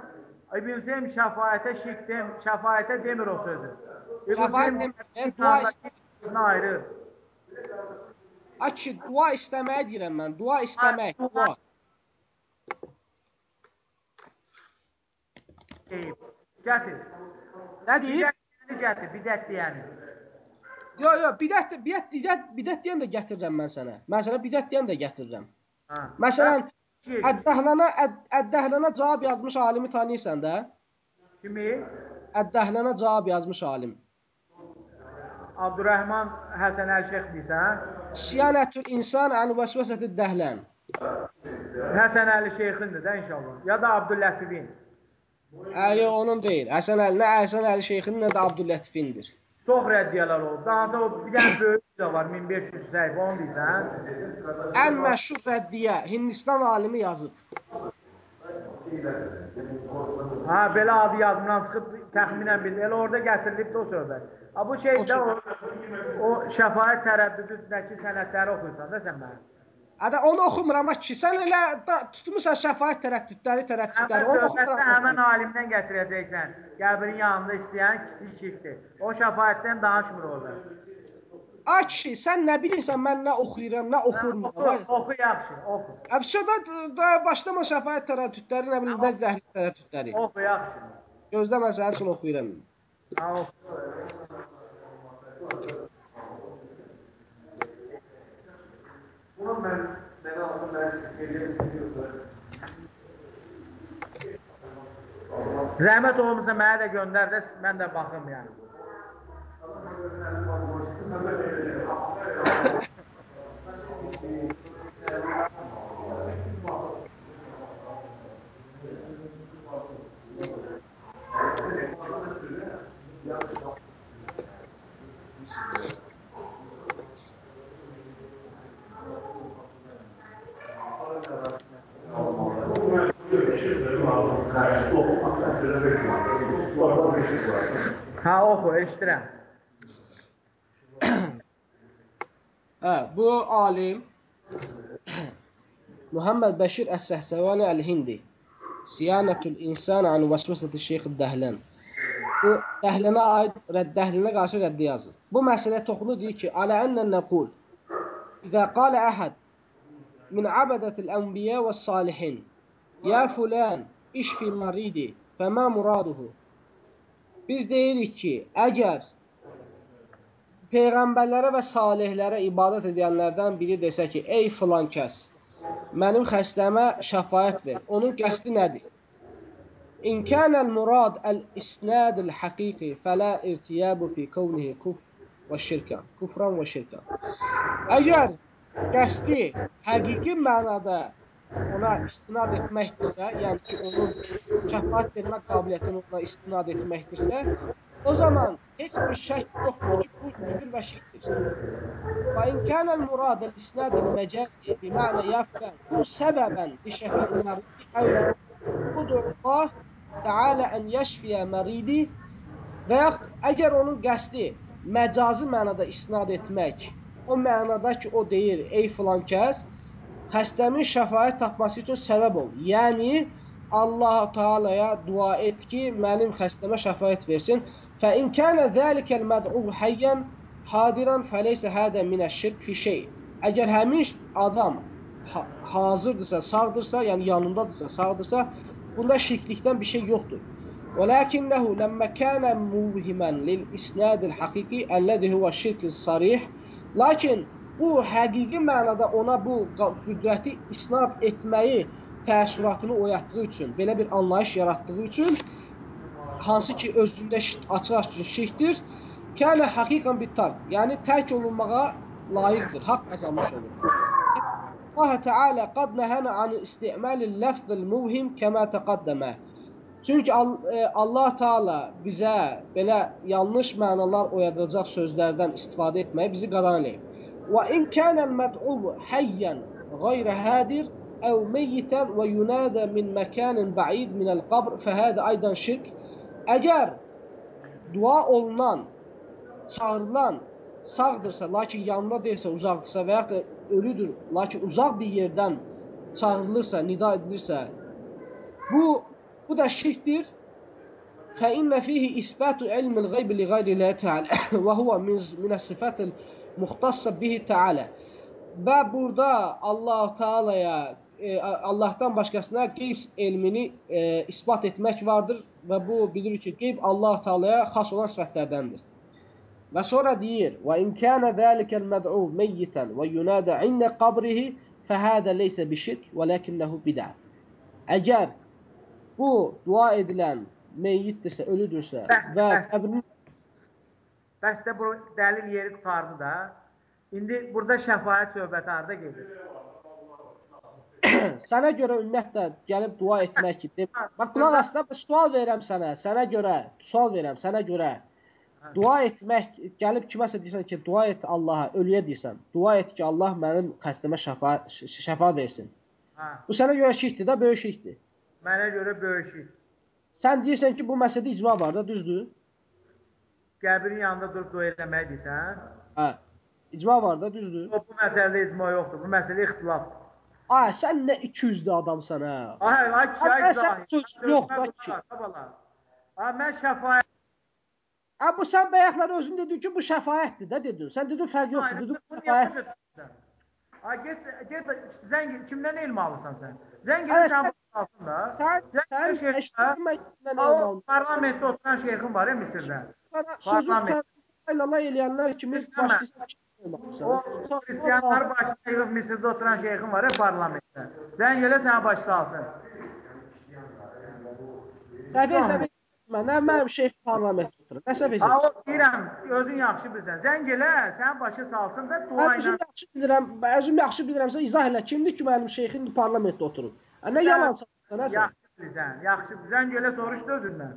Speaker 1: İbn Hüseyn şəfaətə şirk dem, şəfaətə demir o sözü. İbn
Speaker 3: Şəfaət
Speaker 1: Hüseyn
Speaker 3: demir, e, dua
Speaker 1: dua ayrı.
Speaker 3: Ay kişi, dua istəməyə deyirəm mən. Dua istəmək, dua.
Speaker 1: Deyib. Gətir.
Speaker 3: Nə deyir?
Speaker 1: Bidət gətir, bidət deyəni.
Speaker 3: Yo, yo, bidət, bidət, bidət, bidət deyən də gətirirəm mən sənə. Mən sənə bidət deyən də gətirirəm.
Speaker 1: Ha.
Speaker 3: Məsələn,
Speaker 1: Şirk.
Speaker 3: Əddəhlana, Əd- Əddəhlana cavab yazmış alimi tanıyırsan da?
Speaker 1: Kimi?
Speaker 3: Əddəhlana cavab yazmış alim.
Speaker 1: Abdurrahman Həsən Əl-Şeyx deyirsən?
Speaker 3: Siyanətül insan an vəsvəsətid dəhlən.
Speaker 1: Həsən Əli Şeyxindir də inşallah. Ya da Abdüllətifin.
Speaker 3: Əli onun deyil. Həsən Əli nə Həsən Əli şeyxinin nə də Abdüllətifindir.
Speaker 1: Çox rəddiyələr. Daha sonra o bir dənə böyük də var 1500 səhifə onu deyirsən?
Speaker 3: Ən məşhur rəddiyə Hindistan alimi yazıb.
Speaker 1: Ha belə adı yadımdan çıxıb təxminən bildim. Elə orada gətirilibdi o söhbət. Ha bu şeydə o, o şəfaət tərəddüdündəki sənədləri oxuyursan da sən mənə.
Speaker 3: Ada onu oxumuram ki, sən elə tutmusan şəfaət tərəddüdləri, tərəddüdləri. Onu oxumuram.
Speaker 1: həmən alimdən gətirəcəksən. Qəbrin yanında istəyən kiçik şirkdir. O şəfaətdən danışmır orada.
Speaker 3: Ay kişi, sən nə bilirsən mən nə oxuyuram, nə
Speaker 1: Oxu,
Speaker 3: oxurmuram.
Speaker 1: oxu yaxşı, oxu.
Speaker 3: Əbşoda da başlama şəfaət tərəddüdləri, nə bilim, nə zəhri tərəddüdləri.
Speaker 1: Oxu yaxşı.
Speaker 3: Gözlə mən sənin üçün oxuyuram.
Speaker 1: Ha, oxu.
Speaker 4: Bunu mən mənə alsın, mən sizə
Speaker 1: Zəhmət olmasa mənə də göndər də mən də baxım yəni. Ha, oxu, eşidirəm.
Speaker 3: Bu alim Muhammed Bəşir Əs-Səhsəvani Əl-Hindi Siyanətül İnsan an Vəsvəsəti Şeyx Dəhlən Bu dəhlənə aid rədd dəhlinə qarşı rəddi yazır. Bu məsələ toxunu deyir ki, alə ənnən nəqul İzə qalə əhəd min abədətil ənbiyə və salihin Ya fulan işfi maridi fəmə muraduhu Biz deyirik ki, əgər peyğəmbərlərə və salihlərə ibadət edənlərdən biri desə ki, ey filan kəs, mənim xəstəmə şəfaət ver. Onun qəsdi nədir? İn kənəl murad əl-isnad el-haqiqi fələ irtiyabu fi kavnihi kufr və şirkə, kufran və şirkə. Əgər qəsdi həqiqi mənada ona istinad etməkdirsə, yəni ki, onun şəfaət vermə qabiliyyətini ona istinad etməkdirsə, o zaman heç bir şək yoxdur ki, bu küfür və şirkdir. Və in kana al-murad al-isnad al-majazi bima'na yaflan kun səbəbən li şəfa'i maridi əw ud'u Allah Teala en yeşfiye maridi və yaxud əgər onun qəsdi məcazi mənada isnad etmək, o mənada ki, o deyir, ey filan kəs, xəstəmin şəfaət tapması üçün səbəb ol. Yəni, Allah Teala'ya dua et ki, mənim xəstəmə şəfaət versin. Fə in kana zəlikəl məd'u hayyan hadiran fəleysə hədə minəşşirk fi şey. Əgər həmin adam ha hazırdırsa, sağdırsa, yəni yanındadırsa, sağdırsa, bunda şirklikdən bir şey yoxdur. ولكنه لما كان موهما للإسناد الحقيقي الذي هو الشرك الصريح lakin bu həqiqi mənada ona bu qüdrəti isnad etməyi təəssüratını oyatdığı üçün, belə bir anlayış yaratdığı üçün hansı ki özündə açıq-açıq şirkdir, kənə haqiqən bittar, yəni tərk olunmağa layiqdir, haqq qazanmış olur. Allah Teala qad nəhənə an istimalil lafzil muvhim kəmə təqaddəmə. Çünki Allah Teala bizə belə yanlış mənalar oyadacaq sözlərdən istifadə etməyi bizi qadan eləyib. Və in kənəl məd'u hayyan غayr hadir أو ميتا وينادى من مكان بعيد من القبر فهذا أيضا şirk. Əgər dua olunan, çağırılan sağdırsa, lakin yanında deyilsə, uzaqdırsa və yaxud da ölüdür, lakin uzaq bir yerdən çağırılırsa, nida edilirsə, bu bu da şirkdir. فإن فيه إثبات علم الغيب لغير الله تعالى [laughs] وهو من من الصفات muxtassa bihi Teala. Və burada Allah Taala'ya e, Allahdan başqasına qeyb elmini e, isbat etmək vardır və bu bilir ki, qeyb Allah Taala'ya xas olan sifətlərdəndir. Və sonra deyir: "Və in kana zalikal mad'u meyitan və yunada 'inda qabrihi fəhədə leysə bişirk və ləkinnəhu bidə. Əgər bu dua edilən meyyitdirsə, ölüdürsə
Speaker 1: bəs,
Speaker 3: və
Speaker 1: bəs.
Speaker 3: qəbrinin
Speaker 1: Bəs də bu dəlil yeri qutardı da. İndi burada şəfaət söhbəti harda gedir? [clears throat]
Speaker 3: sənə görə ümumiyyətlə gəlib dua etmək ki, bax qulaq as da sual verirəm sənə, sənə görə, sual verirəm sənə görə. Dua etmək, gəlib kiməsə deyirsən ki, dua et Allaha, ölüyə deyirsən. Dua et ki, Allah mənim xəstəmə şəfa şəfa versin.
Speaker 1: Hə.
Speaker 3: Bu sənə görə şirkdir də, böyük şirkdir.
Speaker 1: Mənə görə böyük şey.
Speaker 3: Sən deyirsən ki, bu məsələdə icma var da, düzdür?
Speaker 1: Qəbrin yanında durub dua eləmək deyirsən.
Speaker 3: Hə. İcma var da, düzdür?
Speaker 1: O, bu məsələdə icma yoxdur. Bu məsələ ixtilafdır.
Speaker 3: Ay, sən nə 200-lü adamsan hə.
Speaker 1: Ay, ay,
Speaker 3: Ay,
Speaker 1: ay,
Speaker 3: sən söz yox da ki.
Speaker 1: Ay, mən şəfaət
Speaker 3: Hə bu sən bayaqlar özün dedin ki, bu şəfaətdir də dedin. Sən dedin fərq yoxdur, dedin bu şəfaət.
Speaker 1: Ay get get zəng kimdən elm alırsan sən? Zəng edirsən
Speaker 3: sən-
Speaker 1: altında.
Speaker 3: Sən sən olmalı.
Speaker 1: parlamentdə oturan şeyxin var ya Misirdə.
Speaker 3: Sözü
Speaker 1: parlament.
Speaker 3: Allah eləyənlər kimi
Speaker 1: Xristian
Speaker 3: başqası
Speaker 1: O xristianlar başına yığıb Misirdə oturan şeyxin var ya parlamentdə. Zəng elə sənə başda alsın.
Speaker 3: Səfər səfər nə mənim şeyx parlamentdə oturur. Nə səfər
Speaker 1: Ha o deyirəm, özün yaxşı bilirsən. Zəng elə, sənin başa salsın da dua
Speaker 3: Mən
Speaker 1: ilə.
Speaker 3: özüm yaxşı bilirəm, mən özüm yaxşı bilirəmsə izah elə. Kimdir ki mənim şeyxim parlamentdə oturur? Nə yalan çıxırsan hə sən?
Speaker 1: Yaxşı bilirsən, yaxşı. Zəng elə soruş da özündən.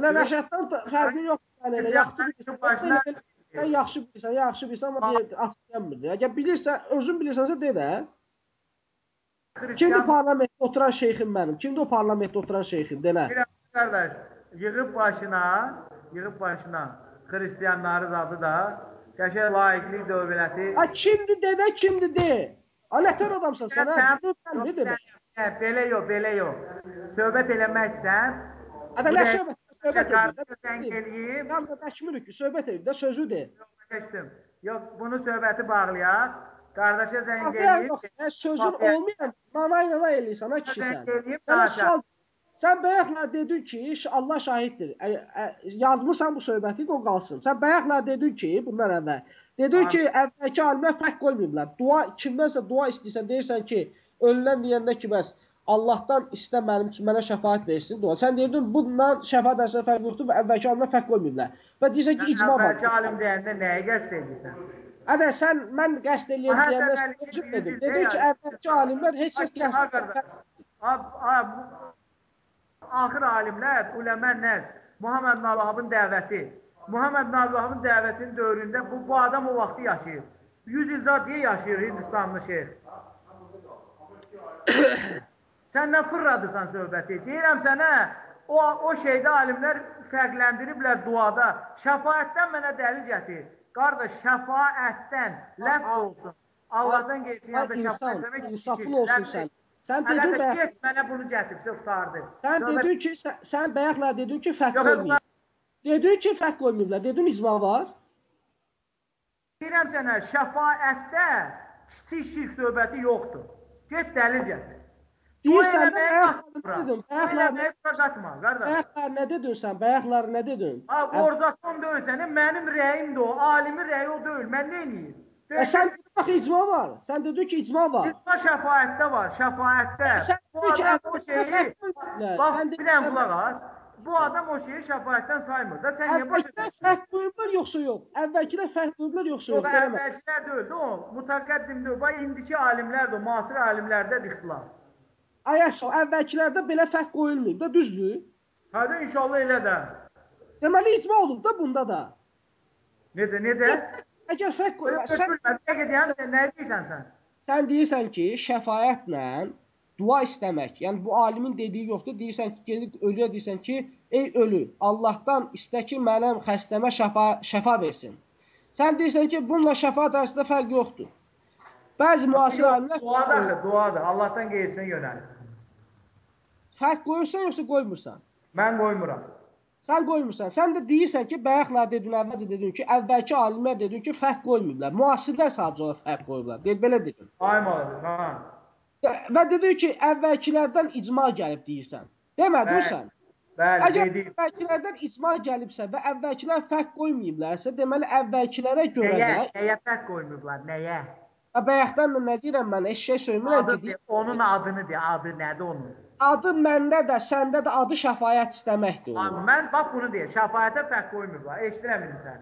Speaker 3: Elə Rəşaddan da fərqi yoxdur sən elə yaxşı bilirsən. Sən yaxşı bilirsən, yaxşı bilirsən amma açıqlanmır. Əgər bilirsən, özün bilirsənsə de də. Kimdir parlamentdə oturan şeyxim mənim? Kimdir o parlamentdə oturan şeyxim?
Speaker 1: Bilirəm, qardaş, yığıb başına, yığıb başına xristianların adı da qəşəng layiqlik dövləti.
Speaker 3: Ha kimdir dedə, kimdir de. Alətər adamsan sən ha. Bilmirəm demək.
Speaker 1: Belə yox, belə yox. Söhbət eləməzsən.
Speaker 3: Nə söhbət,
Speaker 1: Qardaş sən
Speaker 3: edir.
Speaker 1: eləyib,
Speaker 3: Yarıda təkmirik ki, söhbət edir də sözü de.
Speaker 1: keçdim. Yox, bunu söhbəti bağlayaq. Qardaşa zəng eləyib.
Speaker 3: yox, hə, sözün
Speaker 1: Qapıya-
Speaker 3: olmayan nana nana eləyirsən ha kişi sən. Sənə sual Sən bayaqlar dedin ki, Allah şahiddir. Ə, ə, yazmısan bu söhbəti, o qalsın. Sən bayaqlar dedin ki, bundan əvvəl. Dedin ki, əvvəlki alimlər fərq qoymayıblar. Dua kimdənsə dua istəyirsən, deyirsən ki, ölülən deyəndə ki, bəs Allahdan istə mənim üçün mənə şəfaət versin. Dua. Sən dedin bundan şəfaət arasında fərq yoxdur və əvvəlki alimlər fərq qoymayıblar. Və deyirsən ki, icma var.
Speaker 1: əvvəlki alim deyəndə nəyə qəsd edirsən?
Speaker 3: Ədə sən mən qəsd eləyirəm deyəndə dedin.
Speaker 1: il
Speaker 3: Dedin ki, əvvəlki alimlər heç kəs qəsd
Speaker 1: axır alimlər, uləmə nəz, Muhammed Abdülvahabın dəvəti. Muhammed Abdülvahabın dəvətinin dövründə bu, bu adam o vaxtı yaşayır. 100 il zad deyə yaşayır Hindistanlı şeyx. [coughs] Sən nə fırladırsan söhbəti? Deyirəm sənə, o, o şeydə alimlər fərqləndiriblər duada. Şəfaətdən mənə dəlil gətir. Qardaş, şəfaətdən ləf olsun. Allahdan geçsin ya da
Speaker 3: Ay
Speaker 1: şəfaət istəmək
Speaker 3: insafın olsun sən. Sən dedin
Speaker 1: də
Speaker 3: bə
Speaker 1: get mənə bunu gətirsə qutardı.
Speaker 3: sən dedin ki, sən, sən bayaqlar dedin ki, fərq
Speaker 1: Yox,
Speaker 3: qoymayıb. Dedin ki, fərq qoymayıblar. Dedin icma var.
Speaker 1: Deyirəm sənə, şəfaətdə kiçik şirk söhbəti yoxdur. Get dəlil gətir.
Speaker 3: Deyirsən də bayaqlar?
Speaker 1: Bu
Speaker 3: Bayaqlar nə,
Speaker 1: qatma, qardaş.
Speaker 3: bayaqlar nə dedin sən? Bayaqlar nə dedin?
Speaker 1: Ha, Orzakon deyil sənin, mənim rəyim də o, alimin rəyi o deyil. Mən nə edeyim?
Speaker 3: E sən dedin bax icma var. Sən dedin ki, icma var.
Speaker 1: İcma şəfaətdə var, şəfaətdə.
Speaker 3: Sən
Speaker 1: Bu
Speaker 3: dedin ki,
Speaker 1: adam o şeyi, bax bir dənə qulaq as. Bu adam o şeyi şəfaətdən saymır da. Sən niyə başa düşürsən?
Speaker 3: fərq qoyublar yoxsa yox? Əvvəlkilər fərq qoyublar yoxsa
Speaker 1: Yox,
Speaker 3: yox?
Speaker 1: Əvvəlkilər deyil də o. Mutaqəddim deyil. Bax indiki alimlərdir, müasir alimlərdə ixtilaf.
Speaker 3: Ayaş, əvvəlkilərdə belə fərq qoyulmayıb da, düzdür?
Speaker 1: Hadi inşallah elə də.
Speaker 3: Deməli icma olub da bunda da.
Speaker 1: Necə, necə?
Speaker 3: Əgər fərq qoy,
Speaker 1: Öyle
Speaker 3: sən,
Speaker 1: götürmə. Bir dəqiqə deyəm, sən nə deyirsən sən?
Speaker 3: sən deyirsən ki, şəfaətlə dua istəmək, yəni bu alimin dediyi yoxdur. Deyirsən ki, gedib ölüyə deyirsən ki, ey ölü, Allahdan istə ki, mənim xəstəmə şəfa şəfa versin. Sən deyirsən ki, bununla şəfaət arasında fərq yoxdur. Bəzi müasir alimlər
Speaker 1: Duadır, duadır. Allahdan qeyrisinə yönəl.
Speaker 3: Fərq qoyursan yoxsa qoymursan?
Speaker 1: Mən qoymuram.
Speaker 3: Sən qoymursan. Sən də deyirsən ki, bayaqlar dedin, əvvəlcə dedin ki, əvvəlki alimlər dedin ki, fərq qoymayıblar. Müasirlər sadəcə olaraq fərq qoyublar. Deyil belə dedin.
Speaker 1: Ay maladır, ha.
Speaker 3: Və dedin ki, əvvəlkilərdən icma gəlib deyirsən. Demədin sən.
Speaker 1: Bəli,
Speaker 3: Əgər
Speaker 1: dedim.
Speaker 3: əvvəlkilərdən icma gəlibsə və əvvəlkilər fərq qoymayıblarsa, deməli əvvəlkilərə görə
Speaker 1: Nəyə?
Speaker 3: də
Speaker 1: Nəyə fərq qoymurlar? Nəyə?
Speaker 3: və bayaqdan da nə deyirəm mən, eşşək söyləmirəm
Speaker 1: Adı
Speaker 3: ki,
Speaker 1: de, onun adını de, adı nədir onun?
Speaker 3: Adı məndə də, səndə də adı şəfaət istəməkdir onun.
Speaker 1: mən bax bunu deyir, şəfaətə fərq qoymurlar. Eşidirəm indi sən.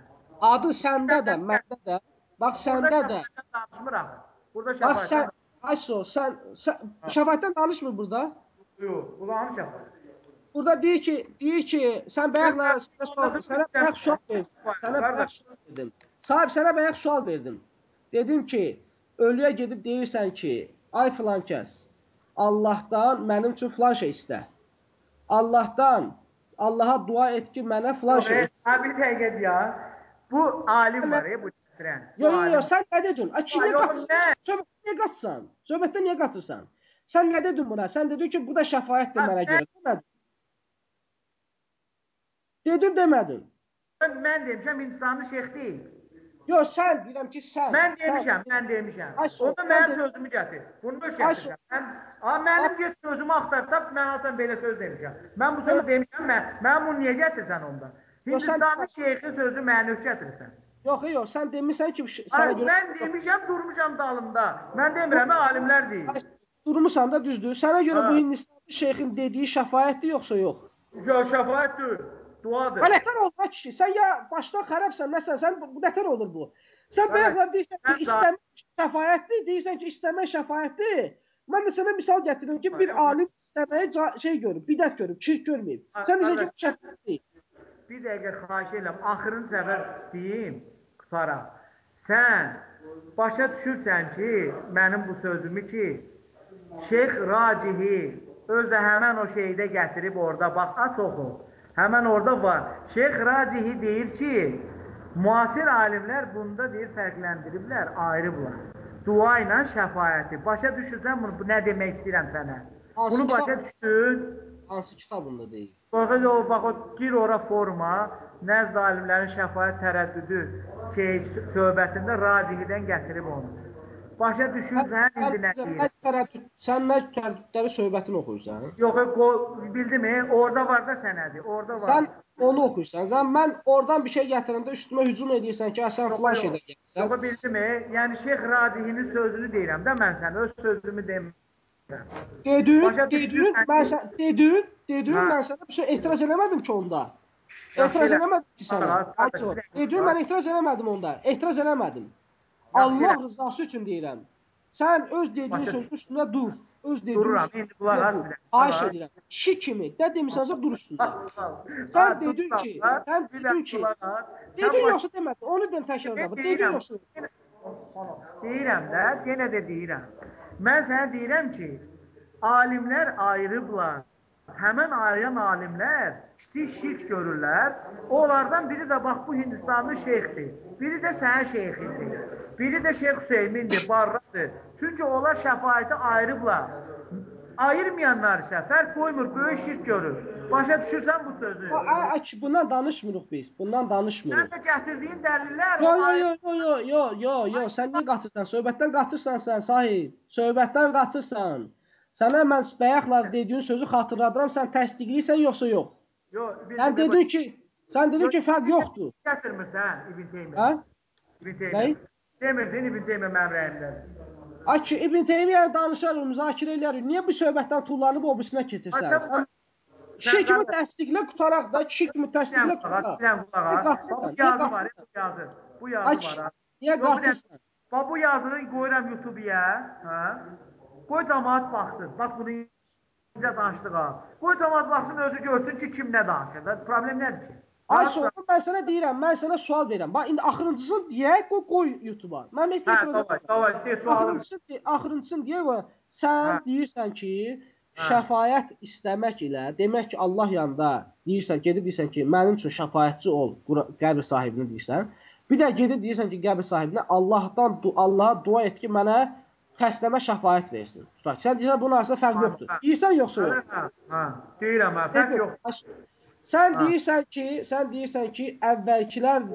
Speaker 3: Adı səndə də, məndə də. Bax səndə də.
Speaker 1: şəfaətdən danışmırıq. Burada
Speaker 3: Bax
Speaker 1: şəfaətdən
Speaker 3: sən Ayso, sən, sən şəfaətdən danışmır burada.
Speaker 1: yox, Qur'anın şəfaəti.
Speaker 3: Burada deyir ki, deyir ki, sən bayaqlar sənə sual, sənə bayaq sual verdim. Sənə bayaq sual verdim. Sahib sənə bayaq sual verdim. Dedim ki, ölüyə gedib deyirsən ki, ay filan kəs, Allahdan mənim üçün filan şey istə. Allahdan Allaha dua et ki, mənə filan şey.
Speaker 1: Ha bir dəqiqə ya. Bu alim var ya bu gətirən. Bu
Speaker 3: Yo yo yo
Speaker 1: alim.
Speaker 3: sən nə dedin? A kimə qaçırsan? Söhbətə niyə qaçırsan? Söhbətə niyə qaçırsan? Sən nə dedin buna? Sən dedin ki, bu da şəfaətdir mənə
Speaker 1: mən-
Speaker 3: görə. Demədin. Dedin demədin.
Speaker 1: Mən demişəm Hindistanlı şeyx deyil.
Speaker 3: Yo sən deyirəm ki, sən.
Speaker 1: Mən
Speaker 3: sən-
Speaker 1: demişəm, mən demişəm. Onda
Speaker 3: sən
Speaker 1: mənim sözümü gətir. Bunu
Speaker 3: Ay,
Speaker 1: gətirsən. Mən, a, mənim get sözümü axtar tap, mən alsan belə söz demişəm. Mən bu sözü demişəm, mən, mən bunu niyə gətirsən onda?
Speaker 3: Sən-
Speaker 1: Hindistanlı şeyxin sözünü mənə gətirirsən.
Speaker 3: Yox, yox, sən demirsən ki, sənə görə
Speaker 1: mən demişəm, durmuşam dalımda. Mən demirəm, alimlər deyil.
Speaker 3: Ay, durmusan da düzdür. Sənə görə bu Hindistanlı şeyxin dediyi şəfaətdir yoxsa yox?
Speaker 1: Yo, şəfaət deyil, duadır.
Speaker 3: Ha nətər olur ha kişi? Sən ya başdan xarabsan, nəsən? Sən nətər olur bu? Sən bayaqlar deyirsən
Speaker 1: Sən
Speaker 3: ki, istəmək şəfaətdir, deyirsən ki, istəmək şəfaətdir. Mən də sənə misal gətirirəm ki, bir alim istəməyi şey görüb, bidət görüb, şirk görməyib. Sən deyirsən ki, bu şəfaət deyil.
Speaker 1: Bir dəqiqə xahiş edirəm, axırıncı səbəb deyim, qutaraq. Sən başa düşürsən ki, mənim bu sözümü ki, Şeyx Racihi öz də həmən o şeydə gətirib orada, bax, aç oxu. Həmən orada var. Şeyx Racihi deyir ki, müasir alimlər bunda deyir fərqləndiriblər, ayrıblar. Dua ilə şəfaəti. Başa düşürsən bunu, bu nə demək istəyirəm sənə?
Speaker 3: Hansı
Speaker 1: Bunu
Speaker 3: kitab-
Speaker 1: başa düşdün?
Speaker 3: Hansı kitabında deyil?
Speaker 1: Bax o bax o gir ora forma, nəzd alimlərin şəfaət tərəddüdü şey söhbətində racihidən gətirib onu. Başa düşürsən indi nə
Speaker 3: Sən
Speaker 1: deyir?
Speaker 3: nə tərəddüd, sən nə tərəddüdləri söhbətini oxuyursan?
Speaker 1: Yox, qo- bildimi? Orada var da sənədi. Orada var.
Speaker 3: Sən onu oxuyursan. Sən mən oradan bir şey gətirəndə üstümə hücum edirsən ki, "Ə, sən filan şeydə gəlsən.
Speaker 1: Yox, bildimi? Yəni Şeyx Racihinin sözünü deyirəm də mən sənə, öz sözümü demirəm.
Speaker 3: Dedin, dedin, mən
Speaker 1: sən-
Speaker 3: dedin, dedin,
Speaker 1: Hə.
Speaker 3: mən sənə bir şey etiraz eləmədim ki onda. Etiraz
Speaker 1: elə-
Speaker 3: eləmədim ki sənə. Dedin, mən etiraz eləmədim onda. Etiraz eləmədim. Allah rızası üçün deyirəm. Sən öz dediyin sözün üstündə dur. Öz dediyin
Speaker 1: Dururam, indi qulaq as
Speaker 3: dur.
Speaker 1: bir
Speaker 3: Xahiş edirəm. Şi kimi də demirsənsə dur üstündə. Sən dedin ki, sən dedin ki, Dedin yoxsa demədin? Onu dem təkrar
Speaker 1: Nə
Speaker 3: da. Dedin yoxsa?
Speaker 1: Deyirəm də, yenə də deyirəm. Mən sənə deyirəm ki, alimlər ayrıblar. Həmən ayrıyan alimlər kiçik şirk görürlər. Onlardan biri də bax bu Hindistanlı şeyxdir. Biri də sənin şeyxindir. Biri də Şeyx Hüseymindir, Barradır. Çünki onlar şəfaəti ayrıblar. Ayırmayanlar isə fərq qoymur, böyük şirk görür. Başa düşürsən bu sözü?
Speaker 3: A- a- a- Bundan danışmırıq biz. Bundan
Speaker 1: Sən
Speaker 3: danışmırıq.
Speaker 1: də gətirdiyin dəlillər
Speaker 3: Yo yo yo yo yo yo yo yo sən niyə qaçırsan? Söhbətdən qaçırsan sən sahib. Söhbətdən qaçırsan. Sənə mən bayaqlar dediyin sözü xatırladıram. Sən təsdiqləyirsən yoxsa yox?
Speaker 1: Yox,
Speaker 3: Sən dedin ki, sən dedin ki fərq yoxdur.
Speaker 1: Gətirmirsən İbn Teymiyyə.
Speaker 3: Hə?
Speaker 1: İbn? Teymiyyə. Demirdin İbn Teymiyyə mənim rəyimdədir.
Speaker 3: Ay ki İbn Teymiyyə danışarıq, müzakirə edərik. Niyə bu söhbətdən tullanıb o birisinə keçirsən? Kişi kimi təsdiqlə qutaraq da, kişi kimi təsdiqlə qutaraq.
Speaker 1: bilən? Bax, Bu yazı var, bu yazı. Bu yazı var.
Speaker 3: niyə qaçırsan?
Speaker 1: Bax bu yazını qoyuram YouTube-ya, hə? Qoy cəmaət baxsın. Bax bunu incə danışdıq ha. Qoy cəmaət baxsın, özü görsün ki, kim nə danışır. Da problem nədir ki?
Speaker 3: Ay sonra mən sənə deyirəm, mən sənə sual verirəm. Bax indi axırıncısını deyək, qoy qoy YouTube-a. Mən heç
Speaker 1: Hə,
Speaker 3: etiraz
Speaker 1: davay,
Speaker 3: etmirəm. Axırıncısını axırıncısını deyək. Sən
Speaker 1: Hə.
Speaker 3: deyirsən ki,
Speaker 1: Hə.
Speaker 3: şəfaət istəmək ilə, demək ki, Allah yanında deyirsən, gedib deyirsən ki, mənim üçün şəfaətçi ol, qəbr sahibini deyirsən. Bir də gedib deyirsən ki, qəbr sahibinə Allahdan Allaha dua et ki, mənə xəstəmə şəfaət versin. Tutaq. Sən deyirsən bunun arasında fərq
Speaker 1: Hə,
Speaker 3: yoxdur.
Speaker 1: hə.
Speaker 3: Deyirsən yoxsa yox?
Speaker 1: Hə, hə, deyirəm hə, fərq yox.
Speaker 3: Sən
Speaker 1: Ha.
Speaker 3: deyirsən ki, sən deyirsən ki, əvvəlkilər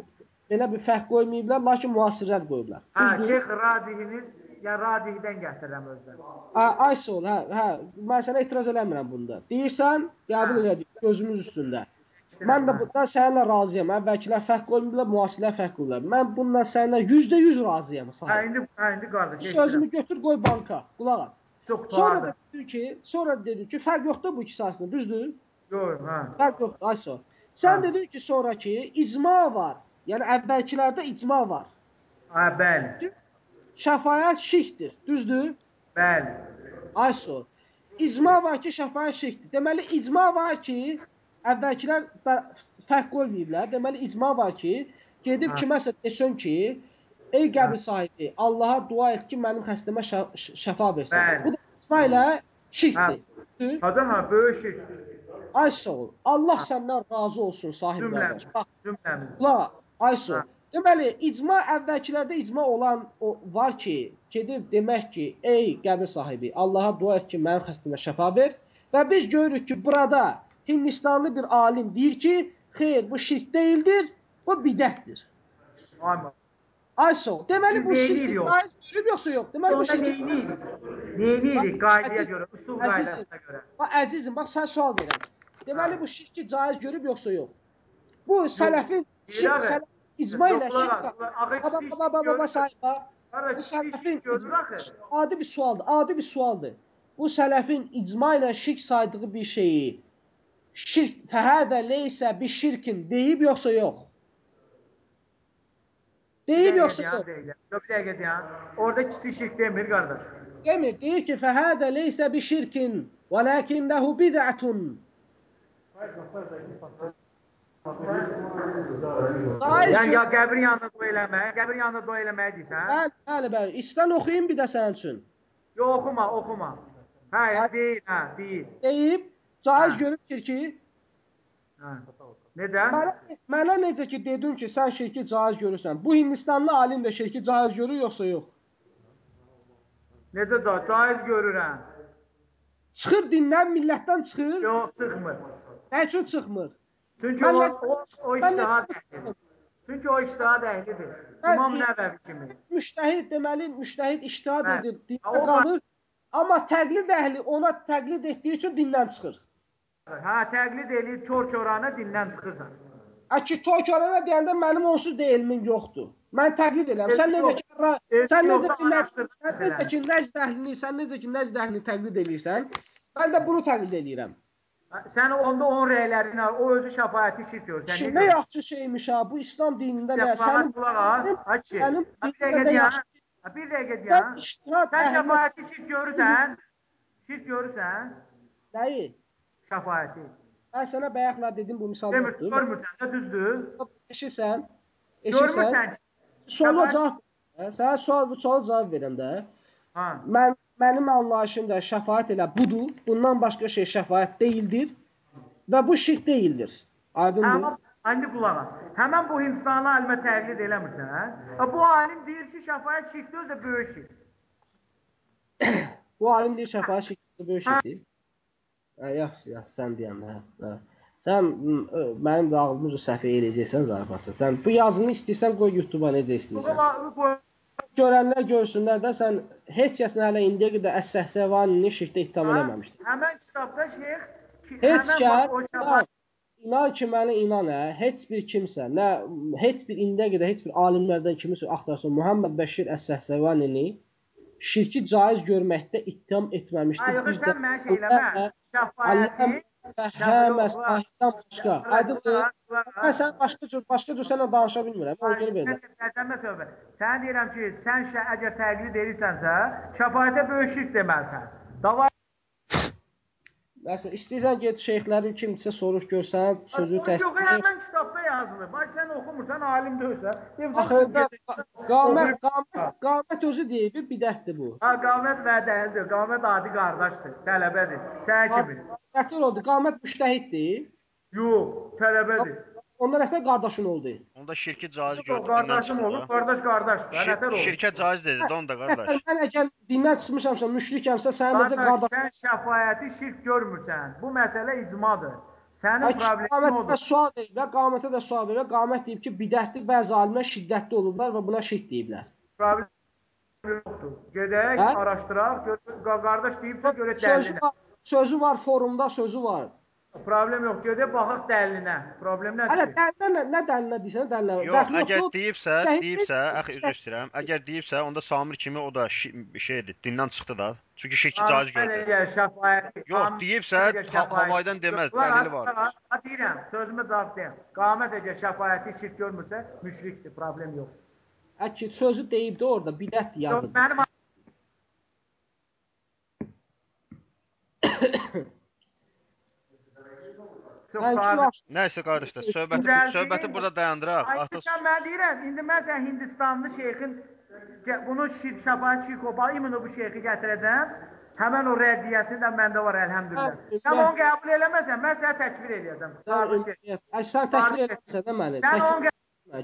Speaker 3: belə bir fərq qoymayıblar, lakin müasirlər qoyublar.
Speaker 1: Hə? Şeyx Racihinin, ya Racihdən gətirirəm özdən.
Speaker 3: Hə, ay sol, hə, hə. Mən sənə etiraz eləmirəm bunda. Deyirsən, qəbul
Speaker 1: Hə.
Speaker 3: elədik gözümüz üstündə. Mən də bundan səninlə razıyam. Əvvəlkilər fərq qoymayıblar, müasirlər fərq qoyublar. Mən bundan səninlə %100 razıyam
Speaker 1: Hə,
Speaker 3: sahib.
Speaker 1: indi, hə, indi qardaş,
Speaker 3: Sözümü götür qoy banka. Qulaq as.
Speaker 1: Çox
Speaker 3: Sonra da dedin ki, sonra da dedin ki, fərq yoxdur bu ikisi arasında, düzdür?
Speaker 1: Yox, hə.
Speaker 3: Fərq yoxdur, ay sol. Sən
Speaker 1: Hə.
Speaker 3: dedin ki, sonraki icma var. Yəni əvvəlkilərdə icma var.
Speaker 1: Ha, bəli.
Speaker 3: Şəfaət şirkdir, düzdür?
Speaker 1: Bəli.
Speaker 3: Ayso. İcma var ki, şəfaət şirkdir. Deməli icma var ki, əvvəlkilər fərq qoymayıblar. Deməli icma var ki, gedib
Speaker 1: Ha.
Speaker 3: kiməsə desən ki, ey qəbir sahibi, Allaha dua et ki, mənim xəstəmə şəfa versin.
Speaker 1: Bəli.
Speaker 3: Bu da icma ilə şirkdir. Düzdür?
Speaker 1: Hadi ha, böyük şirk.
Speaker 3: Ay sağ ol. Allah səndən razı olsun sahib qardaş. Bax,
Speaker 1: Cümləmiz.
Speaker 3: la, ay sağ ol.
Speaker 1: Ha.
Speaker 3: Deməli, icma əvvəlkilərdə icma olan o var ki, gedib demək ki, ey qəbir sahibi, Allaha dua et ki, mənim xəstəmə şəfa ver. Və biz görürük ki, burada Hindistanlı bir alim deyir ki, xeyr, bu şirk deyildir, bu bidətdir.
Speaker 1: Ayma.
Speaker 3: Ay sağ ol. Deməli
Speaker 1: Biz
Speaker 3: bu şirk caiz görüb yoxsa yox? Deməli bu
Speaker 1: Onda
Speaker 3: şirk
Speaker 1: neyini Neyini qaydaya görə, usul qaydasına görə.
Speaker 3: Bax əzizim, bax sən sual verirəm. Deməli bu şirki caiz görüb yoxsa yox? Bu sələfin şirk sələf icma ilə şirk. Baba baba baba.
Speaker 1: Qardaş,
Speaker 3: Bu sələfin adi bir sualdır, adi bir sualdır. Bu sələfin icma ilə şirk saydığı bir şeyi şirk fəhədə leysə bir şirkin deyib yoxsa yox? Deyib yoxsa yox?
Speaker 1: Deyil. Yox, bir dəqiqə dayan. Orada kiçik şirk demir qardaş.
Speaker 3: Demir, deyir ki, fəhədə leysə bir şirkin vələkinnəhu bid'atun. Caiz
Speaker 1: Yəni
Speaker 3: gör-
Speaker 1: ya qəbrin yanında dua eləmək, qəbrin yanında dua eləməyi deyirsən?
Speaker 3: Bəli, bəli, bəli. İstən oxuyum bir də sənin üçün.
Speaker 1: Yox, oxuma, oxuma. Hə, ya, deyil, hə, deyil.
Speaker 3: Deyib, caiz
Speaker 1: Hə.
Speaker 3: görübdür ki,
Speaker 1: Hə. Necə?
Speaker 3: mənə, mənə necə ki dedin ki, sən şirki caiz görürsən. Bu Hindistanlı alim də şirki caiz görür yoxsa yox?
Speaker 1: Necə ca caiz görürəm?
Speaker 3: Çıxır dindən, millətdən çıxır.
Speaker 1: Yox, çıxmır.
Speaker 3: Nə üçün çıxmır?
Speaker 1: Çünki
Speaker 3: Mən
Speaker 1: o, o, o iştihad əhlidir. Çünki o iştihad əhlidir. İmam Nəvəvi kimi.
Speaker 3: Müştəhid deməli, müştəhid iştihad
Speaker 1: Hə.
Speaker 3: edir, dində qalır. Amma təqlid əhli ona təqlid etdiyi üçün dindən çıxır.
Speaker 1: Hə, təqlid eləyib kör-körana dindən çıxırsan.
Speaker 3: Əki toy körənə deyəndə mənim onsuz da elmin yoxdur. Mən təqlid edirəm. Sən necə ki, sən necə ki, sən necə ki, nəcd əhlini, sən necə ki, nəcd əhlini təqlid edirsən, mən də bunu təqlid edirəm.
Speaker 1: Sən onda onun rəylərini al, o özü şəfaəti şirk görsən.
Speaker 3: Şimdi nə yaxşı şeymiş ha, bu İslam dinində nə?
Speaker 1: Qulaq
Speaker 3: Sənin
Speaker 1: qulaq as.
Speaker 3: mənim-
Speaker 1: Ay kişi,
Speaker 3: mənim
Speaker 1: ha, bir dəqiqə? Ha, Bir dəqiqə
Speaker 3: Sən iştihad
Speaker 1: Sən şəfaəti şirk görürsən? Şirk görürsən?
Speaker 3: nəyi?
Speaker 1: Şəfaəti.
Speaker 3: Mən sənə bayaqlar dedim bu misal
Speaker 1: Demir, görmürsən də düzdür?
Speaker 3: Eşirsən? Eşirsən?
Speaker 1: Görmürsən ki.
Speaker 3: Suala cavab. Sənə sual bu suala cavab verirəm də.
Speaker 1: Ha.
Speaker 3: Mən mənim anlayışımda şəfaət elə budur. Bundan başqa şey şəfaət deyildir və bu şirk deyildir. Aydındır?
Speaker 1: Həmin indi qulaq as. Həmin bu Hindistanlı alimə təqlid eləmirsən? Ha, Bu alim deyir ki, şəfaət şirkdir, özü də böyük şirk.
Speaker 3: Bu alim deyir şəfaət şirkdir, böyük şirkdir. Hə, yaxşı, yaxşı, sən deyəndə, hə. hə. Sən mənim də ağlımı üzə səhv eləyəcəksən zarafası. Sən bu yazını istəyirsən qoy YouTube-a necə istəyirsən. Görənlər görsünlər də sən heç kəsin hələ indiyə qədər əs-səhsəvanini şirkdə ittiham
Speaker 1: Ha,
Speaker 3: eləməmişdin.
Speaker 1: Həmin kitabda şeyx ki,
Speaker 3: Heç kəs, inan ki mənə inan hə, heç bir kimsə, nə heç bir indiyə qədər heç bir alimlərdən kimisə axtarsın Muhammed Bəşir Əs-Səhsəvanini şirki caiz görməkdə ittiham etməmişdi.
Speaker 1: Ay, yox, sən mənə şey eləmə. Şəfaəti
Speaker 3: Fəhəmə sahibdən başqa. Aydındır? Mən sən başqa cür, başqa cür sənə danışa bilmirəm. Ona görə belə.
Speaker 1: Nəsəmə söhbət. Sənə deyirəm ki, sən şə, əgər təqlid edirsənsə, şəfaətə böyük şirk deməlisən. Davay
Speaker 3: Məsələn, istəyirsən get şeyxlərin kimsə soruş görsən, sözü
Speaker 1: Yox,
Speaker 3: təsdiq.
Speaker 1: həmin kitabda yazılıb. Bax sən oxumursan, alim deyilsən.
Speaker 3: Axırda qamət, qamət, qamət özü deyib, bidətdir bu.
Speaker 1: Ha, qamət vədəlidir. Qamət adi qardaşdır, tələbədir. Sən kimi.
Speaker 3: Qətil oldu. Qamət müştəhiddir.
Speaker 1: Yox, tələbədir.
Speaker 3: Ondan əvvəl qardaşın oldu.
Speaker 2: Onda şirki caiz gördü.
Speaker 1: qardaşım olur, qardaş qardaşdır.
Speaker 2: Şir
Speaker 1: Nətər olur?
Speaker 2: şirkə caiz dedi də onda qardaş.
Speaker 3: Qətil mən əgər dindən çıxmışamsa, müşrikəmsə, sənin necə
Speaker 1: Qardaş, sən şəfaəti şirk görmürsən. Bu məsələ icmadır. Sənin problemin odur.
Speaker 3: sual veriblər, qamətə də sual veriblər. Qamət deyib ki, bidətdir, bəzi alimlər şiddətli olublar və buna şirk deyiblər.
Speaker 1: Problem yoxdur. Gedək,
Speaker 3: Hə?
Speaker 1: araşdıraq, qardaş deyibsə görə
Speaker 3: Sözü
Speaker 1: dəlil.
Speaker 3: var, sözü var forumda, sözü var.
Speaker 1: Problem yox. Gedib baxaq dəlilinə. Problem
Speaker 3: Hələ
Speaker 1: nədir? ki?
Speaker 3: dəlinə nə, nə dəlinə deyirsən, dəlinə.
Speaker 2: Yox, əgər deyibsə, deyibsə, əxi üzr istəyirəm. Əgər deyibsə, onda Samir kimi o da şeydir, dindən çıxdı da. Çünki şirki caiz
Speaker 1: şəfaət
Speaker 2: Yox, deyibsə, ha- havaydan deməz, dəlili var.
Speaker 1: Ha deyirəm, sözümü cavab deyim. Qamət əgər şəfaəti şirk görmürsə, müşrikdir, problem yox.
Speaker 3: Əki sözü deyibdi orada, bidətdir
Speaker 1: Yox,
Speaker 3: yazıb.
Speaker 1: mənim Çox
Speaker 2: Nəysə qardaşlar, söhbəti söhbəti burada dayandıraq.
Speaker 1: Ay,
Speaker 2: Artıq
Speaker 1: sən mən deyirəm, indi məsələn Hindistanlı şeyxin bunu şirk şəfaət şirk oba, imunu bu şeyxi gətirəcəm. Həmən o rəddiyəsi də məndə var əlhəmdülillah.
Speaker 3: Sən-
Speaker 1: onu qəbul eləməsən, mən səni təkfir eləyəcəm.
Speaker 3: sən təkfir eləmirsən də məni.
Speaker 1: Sən onu.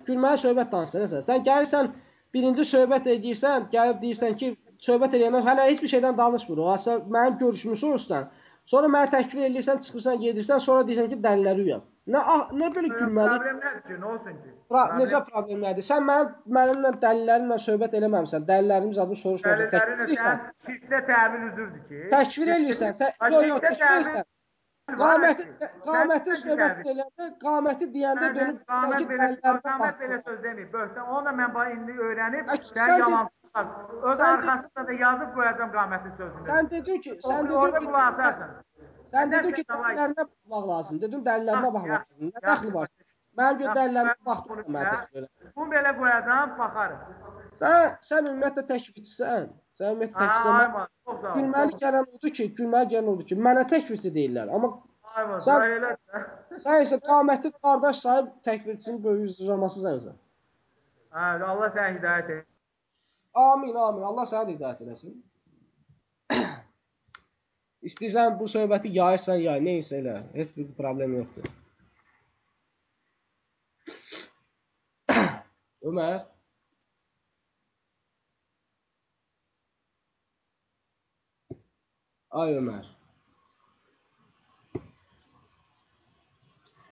Speaker 3: Gülməli söhbət danışırsan. Sən gəlirsən birinci söhbət edirsən, gəlib deyirsən ki, söhbət eləyəndə hələ heç bir şeydən danışmır. O mənim görüşümü soruşsan, sonra məni təkfir eləyirsən, çıxırsan, gedirsən, sonra deyirsən ki, dəlilləri yaz. Nə ah, nə belə gülməli?
Speaker 1: Problem nədir ki? Nə olsun ki?
Speaker 3: Pra, necə problemlərdir? Sən mənim mənimlə dəlillərimlə söhbət eləməmisən. Dəlillərimi zadını soruşmasan.
Speaker 1: Dəlilləri
Speaker 3: Təkfir
Speaker 1: sən şirkdə təvil üzürdür ki.
Speaker 3: Təkfir eləyirsən. Tə, yox, yox,
Speaker 1: təvil
Speaker 3: eləyirsən. Qaməti qaməti söhbət eləndə, qaməti deyəndə dönüb
Speaker 1: qamət belə qamət belə söz demir. Böhtən. Onu da mən bax indi öyrənib sən
Speaker 3: sən
Speaker 1: yalançısan. Öz arxasında da yazıb qoyacağam qamətin sözünü.
Speaker 3: Sən dedin ki, sən dedin ki,
Speaker 1: qulaq asarsan.
Speaker 3: sən dedin ki, dəlillərinə baxmaq lazım. Dedin dəlillərinə baxmaq lazım. Nə dəxli var? Mənim görə dəlillərinə baxdım
Speaker 1: bunu
Speaker 3: mən
Speaker 1: belə-
Speaker 3: təkfir elə.
Speaker 1: Bunu belə qoyacağam, baxarıq.
Speaker 3: Sən sən ümumiyyətlə təkfirçisən. Sən ümumiyyətlə
Speaker 1: ol.
Speaker 3: Gülməli gələn odur ki, gülməli gələn odur ki, mənə təkfirçi deyirlər. Amma Sən- sən isə qaməti qardaş sayıb təkfirçinin böyük zırlaması sənsən.
Speaker 1: Ha, Allah sənə hidayət etsin.
Speaker 3: Amin, amin. Allah sənə də hidayət eləsin. [clears throat] İstəyirsən bu söhbəti yayırsan, yay, nə isə elə. Heç bir problem yoxdur. [clears throat] Ömər. Ay Ömər.